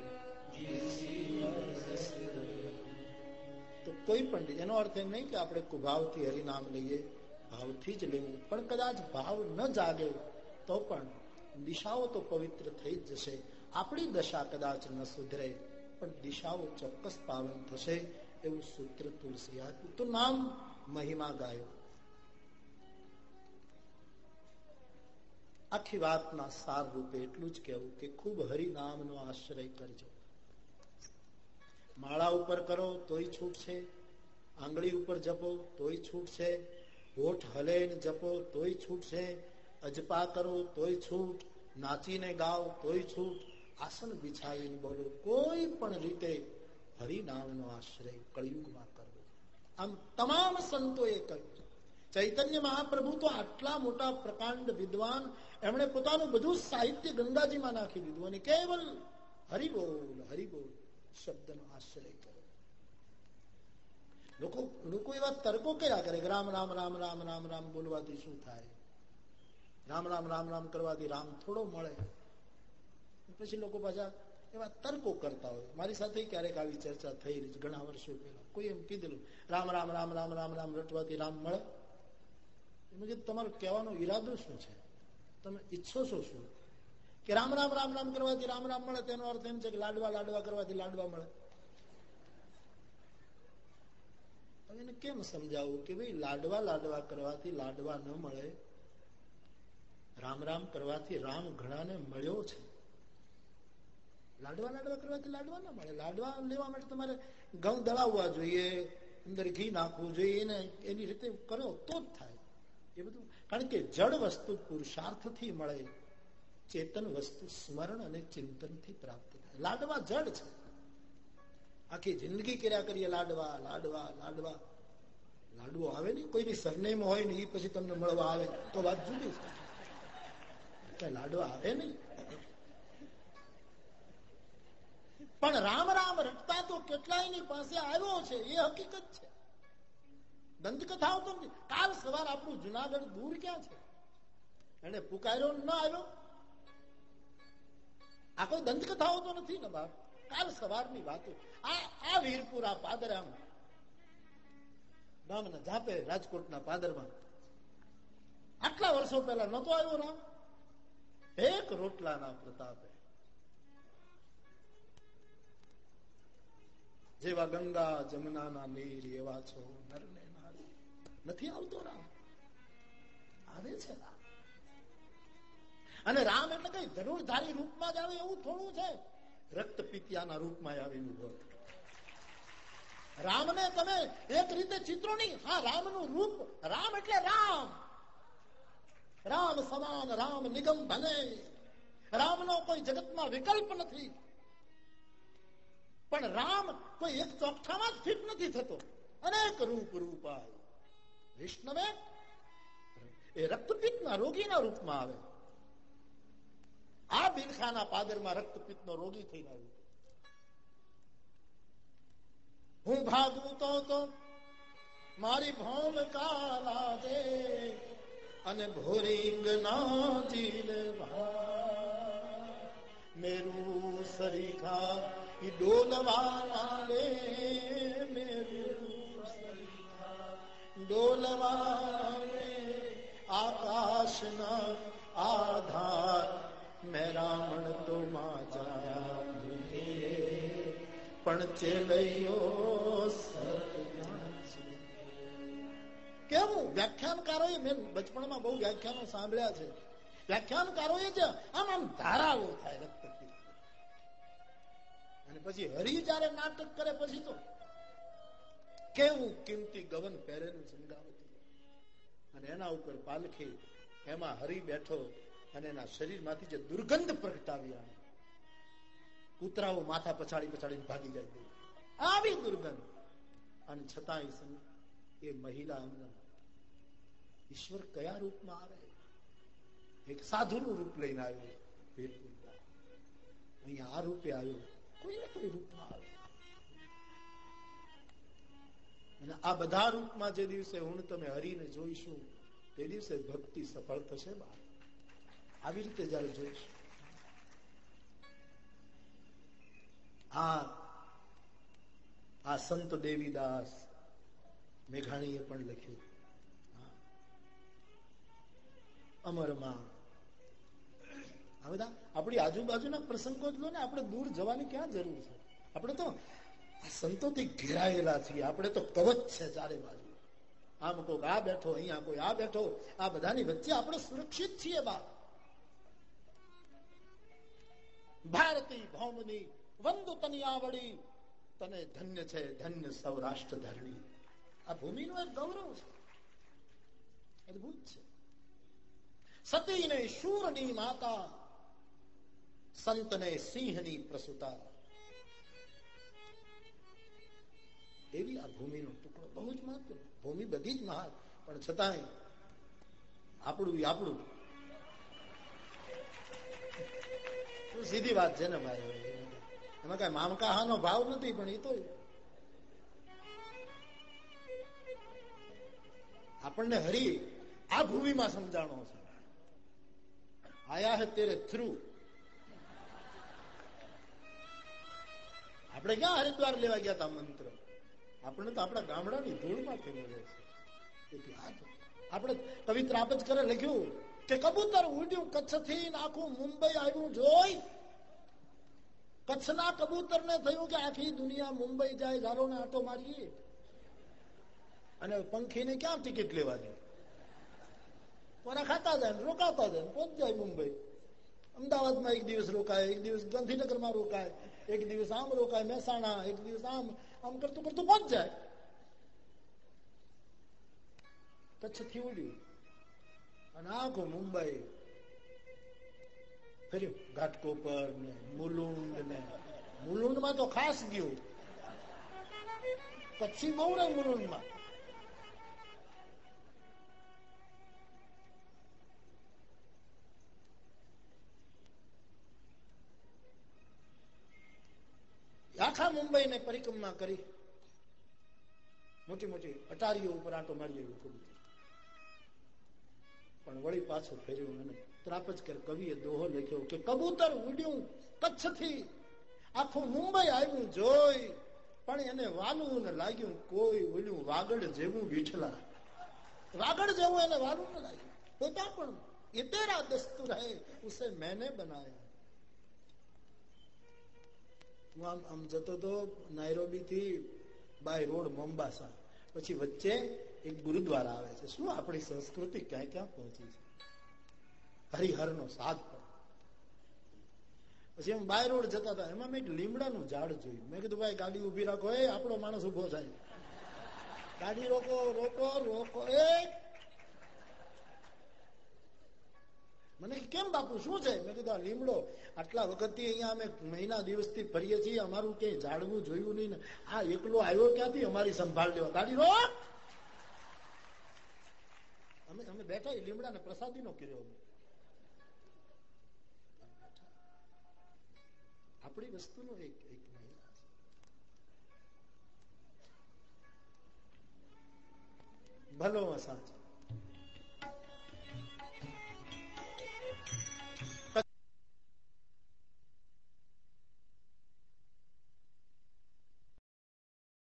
તો કોઈ પણ એનો અર્થ એમ નહીં કે આપણે કુભાવથી હરિનામ લઈએ, ભાવથી જ લેવું. પણ કદાચ ભાવ ન જાગે તો પણ દિશાઓ તો પવિત્ર થઈ જ જશે. આપણી દશા કદાચ ન સુધરે, પણ દિશાઓ ચોક્કસ પાવન થશે એવું સૂત્ર તુલસી આપ્યું. તો નામ મહિમા ગાયો. આખી વાતના સાર રૂપે એટલું જ કહેવું કે ખૂબ હરિનામનો આશ્રય કરજો. માળા ઉપર કરો તોય છૂટ છે. આંગળી ઉપર જપો તોય છૂટ છે. હોઠ હલે જપો તોય છૂટ છે. અજપા કરો તોય છૂટ. નાચીને ગાઓ તોય છૂટ. આસન બિછાવીને બોલો. કોઈ પણ રીતે હરિનામનો આશ્રય કળિયુગમાં કરવો. આમ તમામ સંતોએ કહ્યું ચૈતન્ય મહાપ્રભુ તો આટલા મોટા પ્રકાંડ વિદ્વાન, એમણે પોતાનું બધું સાહિત્ય ગંગાજીમાં નાખી દીધું અને કેવલ હરિબોલ હરિબોલ. શબ્દનો આશ્રય કરો લોકો લોકો એવા તર્કો કર્યા કરે રામ રામ રામ રામ રામ રામ બોલવાથી શું થાય રામ રામ રામ રામ કરવાથી રામ થોડો મળે પછી લોકો પાછા એવા તર્કો કરતા હોય મારી સાથે ક્યારેક આવી ચર્ચા થઈ રહી ઘણા વર્ષો પહેલા કોઈ એમ કીધેલું રામ રામ રામ રામ રામ રામ રટવાથી રામ મળે એમ તમારો કહેવાનો ઈરાદો શું છે તમે ઈચ્છો છો શું કે રામ રામ રામ રામ કરવાથી રામ રામ મળે, તેનો અર્થ એમ છે કે લાડવા લાડવા કરવાથી લાડવા મળે. એને કેમ સમજાવું કે ભાઈ લાડવા લાડવા કરવાથી લાડવા ન મળે? રામ રામ કરવાથી રામ ઘણાને મળ્યો છે. લાડવા લાડવા કરવાથી લાડવા ના મળે. લાડવા લેવા માટે તમારે ઘઉં દળાવવા જોઈએ, અંદર ઘી નાખવું જોઈએ, એને, એની રીતે કરો તો જ થાય. એ બધું, કારણ કે જડ વસ્તુ પુરુષાર્થથી મળે. ચેતન વસ્તુ સ્મરણ અને ચિંતનથી પ્રાપ્ત થાય. લાડવા જડ છે. આખી જિંદગી કર્યા કરીએ લાડવા લાડવા લાડવા. લાડવો આવે ને કોઈની સરનેમ હોય ને એ પછી તમને મળવા આવે, તો વાત જુદી લાડવા આવે નહીં. પણ રામ રામ, રટતા તો કેટલાયની પાસે આવ્યો છે, એ હકીકત છે. દંતકથાઓ તો કાલ સવાર આપણું જુનાગઢ દૂર ક્યાં છે? એને પુકાર્યો ન આવ્યો. આ કોઈ દંતકથાઓ તો નથી ને બાપ? કાલ સવારની વાતો. આ આ વીરપુરા પાદરામ. ગામના ઝાપે રાજકોટના પાદરમાં. આટલા વર્ષો પહેલા નતો આવ્યો રામ? એક રોટલાના પ્રતાપે. જેવા ગંગા જમનાના નીર એવા છો નરને નારી. નથી આવતો રામ? આવે છે રામ. અને રામ એટલે કઈ ધનુર્ધારી રૂપમાં જ આવે એવું થોડું છે. રક્ત પિત્યાના રૂપમાં આવેલું હોય રામને તમે એક રીતે ચિત્રો નહીં, હા, રામનું રૂપ, રામ એટલે રામ. રામ સમાન, રામ નિગમ બને રામનો કોઈ જગતમાં વિકલ્પ નથી. પણ રામ કોઈ એક ચોકઠામાં જ ફિટ નથી થતો. અનેક રૂપ રૂપાય. વિષ્ણવે એ રક્તપિત્તના રોગીના રૂપમાં આવે. આ બિલખાના પાદરમાં રક્તપિત્ત નો રોગી થઈને આવ્યો. હું ભાગવું તો મારી ભોમ કાલા દે અને ભોરિંગ ના જીલ મેરું સરીખા ડોલવા લે, મેરું ડોલવા આકાશના આધાર મેં રાવણ તો પણ ચેલૈયો કેવું? વ્યાખ્યાનકારોએ મેં બચપણમાં બહુ વ્યાખ્યાનો સાંભળ્યા છે. વ્યાખ્યાનકારોએ જ આમ આમ ધારાઓ થાય રક્ત અને પછી હરી જયારે નાટક કરે પછી તો કેવું કિંમતી ગવન પહેરેલું સંગાવતી અને એના ઉપર પાલખી, એમાં હરી બેઠો અને એના શરીરમાંથી જે દુર્ગંધ પ્રગટાવી કૂતરાઓ માથા પછાડી પછાડીને ભાગી જાય આવી દુર્ગંધ. અને છતાંય એ મહિલા ઈશ્વર કયા રૂપમાં આવે? એક સાધુનું રૂપ લઈને આવ્યો. અહીંયા આ રૂપે આવ્યો. કોઈ ને કોઈ રૂપમાં આવે? અને આ બધા રૂપમાં જે દિવસે હું તમે હરીને જોઈશું, તે દિવસે ભક્તિ સફળ થશે બા આવી રીતે જયારે જોઈશું આ સંત દેવીદાસ મેઘાણીએ પણ લખ્યું. અમરમાં. આ બધા આપણી આજુબાજુના પ્રસંગો જ લો ને, આપણે દૂર જવાની ક્યાં જરૂર છે? આપણે તો સંતોથી ઘેરાયેલા છીએ. આપણે તો કવચ છે ચારે બાજુ. આમ કોઈ આ બેઠો, અહીંયા કોઈ આ બેઠો. આ બધાની વચ્ચે આપણે સુરક્ષિત છીએ બા ભારતી ભૌમની વંદુ તનિયાવડી તને ધન્ય છે ધન્ય સૌરાષ્ટ્ર ધરણી આ ભૂમિનું એક ગૌરવ છે. અદભુત છે. સતીને શૂરની માતા, સંતને સિંહની પ્રસુતા। એવી આ ભૂમિનો ટુકડો બહુ જ મહત્વ ભૂમિ બધી જ મહાન, પણ છતાંય આપણું આપણું સીધી વાત છે ને ભાઈ? એમાં કઈ મામકાહાનો ભાવ નથી, પણ એ તો આપણને હરી આ ભૂમિમાં સમજાણો છે. આયા હે તેરે થ્રુ. આપણે ક્યાં હરિદ્વાર લેવા ગયા હતા મંત્ર? આપણે તો આપણા ગામડાની ધૂળમાં ફેરવે છે. આપણે કવિ ત્રાપજ કરે લખ્યું. કે કબૂતર ઉડ્યું કચ્છથી આખું મુંબઈ આવ્યું જોઈ. કચ્છના કબૂતર ને થયું કે આખી દુનિયા મુંબઈ જાય ધારો ને આટો મારીએ. અને પંખીને ક્યાં ટિકિટ લેવાની? પોરા ખાતા જાય રોકાતા જાય પહોંચ જાય મુંબઈ. અમદાવાદમાં એક દિવસ રોકાય, એક દિવસ ગાંધીનગરમાં રોકાય, એક દિવસ આમ રોકાય, મહેસાણા, એક દિવસ આમ આમ કરતું કરતું પહોંચ જાય. કચ્છથી ઉડ્યું. અને આખું મુંબઈ ફર્યું. ઘાટકોપર ને મુલુંડ ને. મુલુંડમાં તો ખાસ ગયું. પછી બહુ ને મુલુંડમાં આખા મુંબઈ ને પરિક્રમા કરી. મોટી મોટી અટારીઓ ઉપર આટો મારી આવ્યું પણ વળી પાછું ફેર્યું અને ત્રાપજકર કવિએ દોહો લખ્યો કે, કબૂતર ઉડ્યું કચ્છથી આખું મુંબઈ આવ્યું જોઈ. પણ એને વાલું ને લાગ્યું કોઈ ઓલ્યું વાગડ જેવું વિઠલા. વાગડ જેવું એને વાલું ને લાગ્યું. પોતા પણ એ તેરા દસ્તુર હૈ ઉસે મેને બનાયા. હું આમ આમ જતો તો નાયરોબી થી બાય રોડ મોમ્બાસા પછી વચ્ચે એક ગુરુદ્વારા આવે છે. શું આપણી સંસ્કૃતિ ક્યાં ક્યાં પહોંચી છે? હરિહર નો સાથ પછી એમ બાય રોડ જતા હતા. એમાં મેં એક લીમડાનું ઝાડ જોયું. મેં કીધું, ભાઈ, ગાડી ઊભી રાખો. એ આપણો માણસ ઊભો થાય. ગાડી રોકો રોકો રોકો. એ! મને કેમ બાપુ, શું છે? મેં કીધું, આ લીમડો, આટલા વખતથી અહીંયા અમે મહિના દિવસથી ફરીએ છીએ. અમારું ક્યાંય ઝાડવું જોયું નહીં ને. આ એકલો આવ્યો ક્યાંથી? અમારી સંભાળ લેવા. ગાડી રો અમે અમે બેઠા લીમડા ને પ્રસાદી નો કર્યો આપણી વસ્તુનો એક એક ભલો સાચો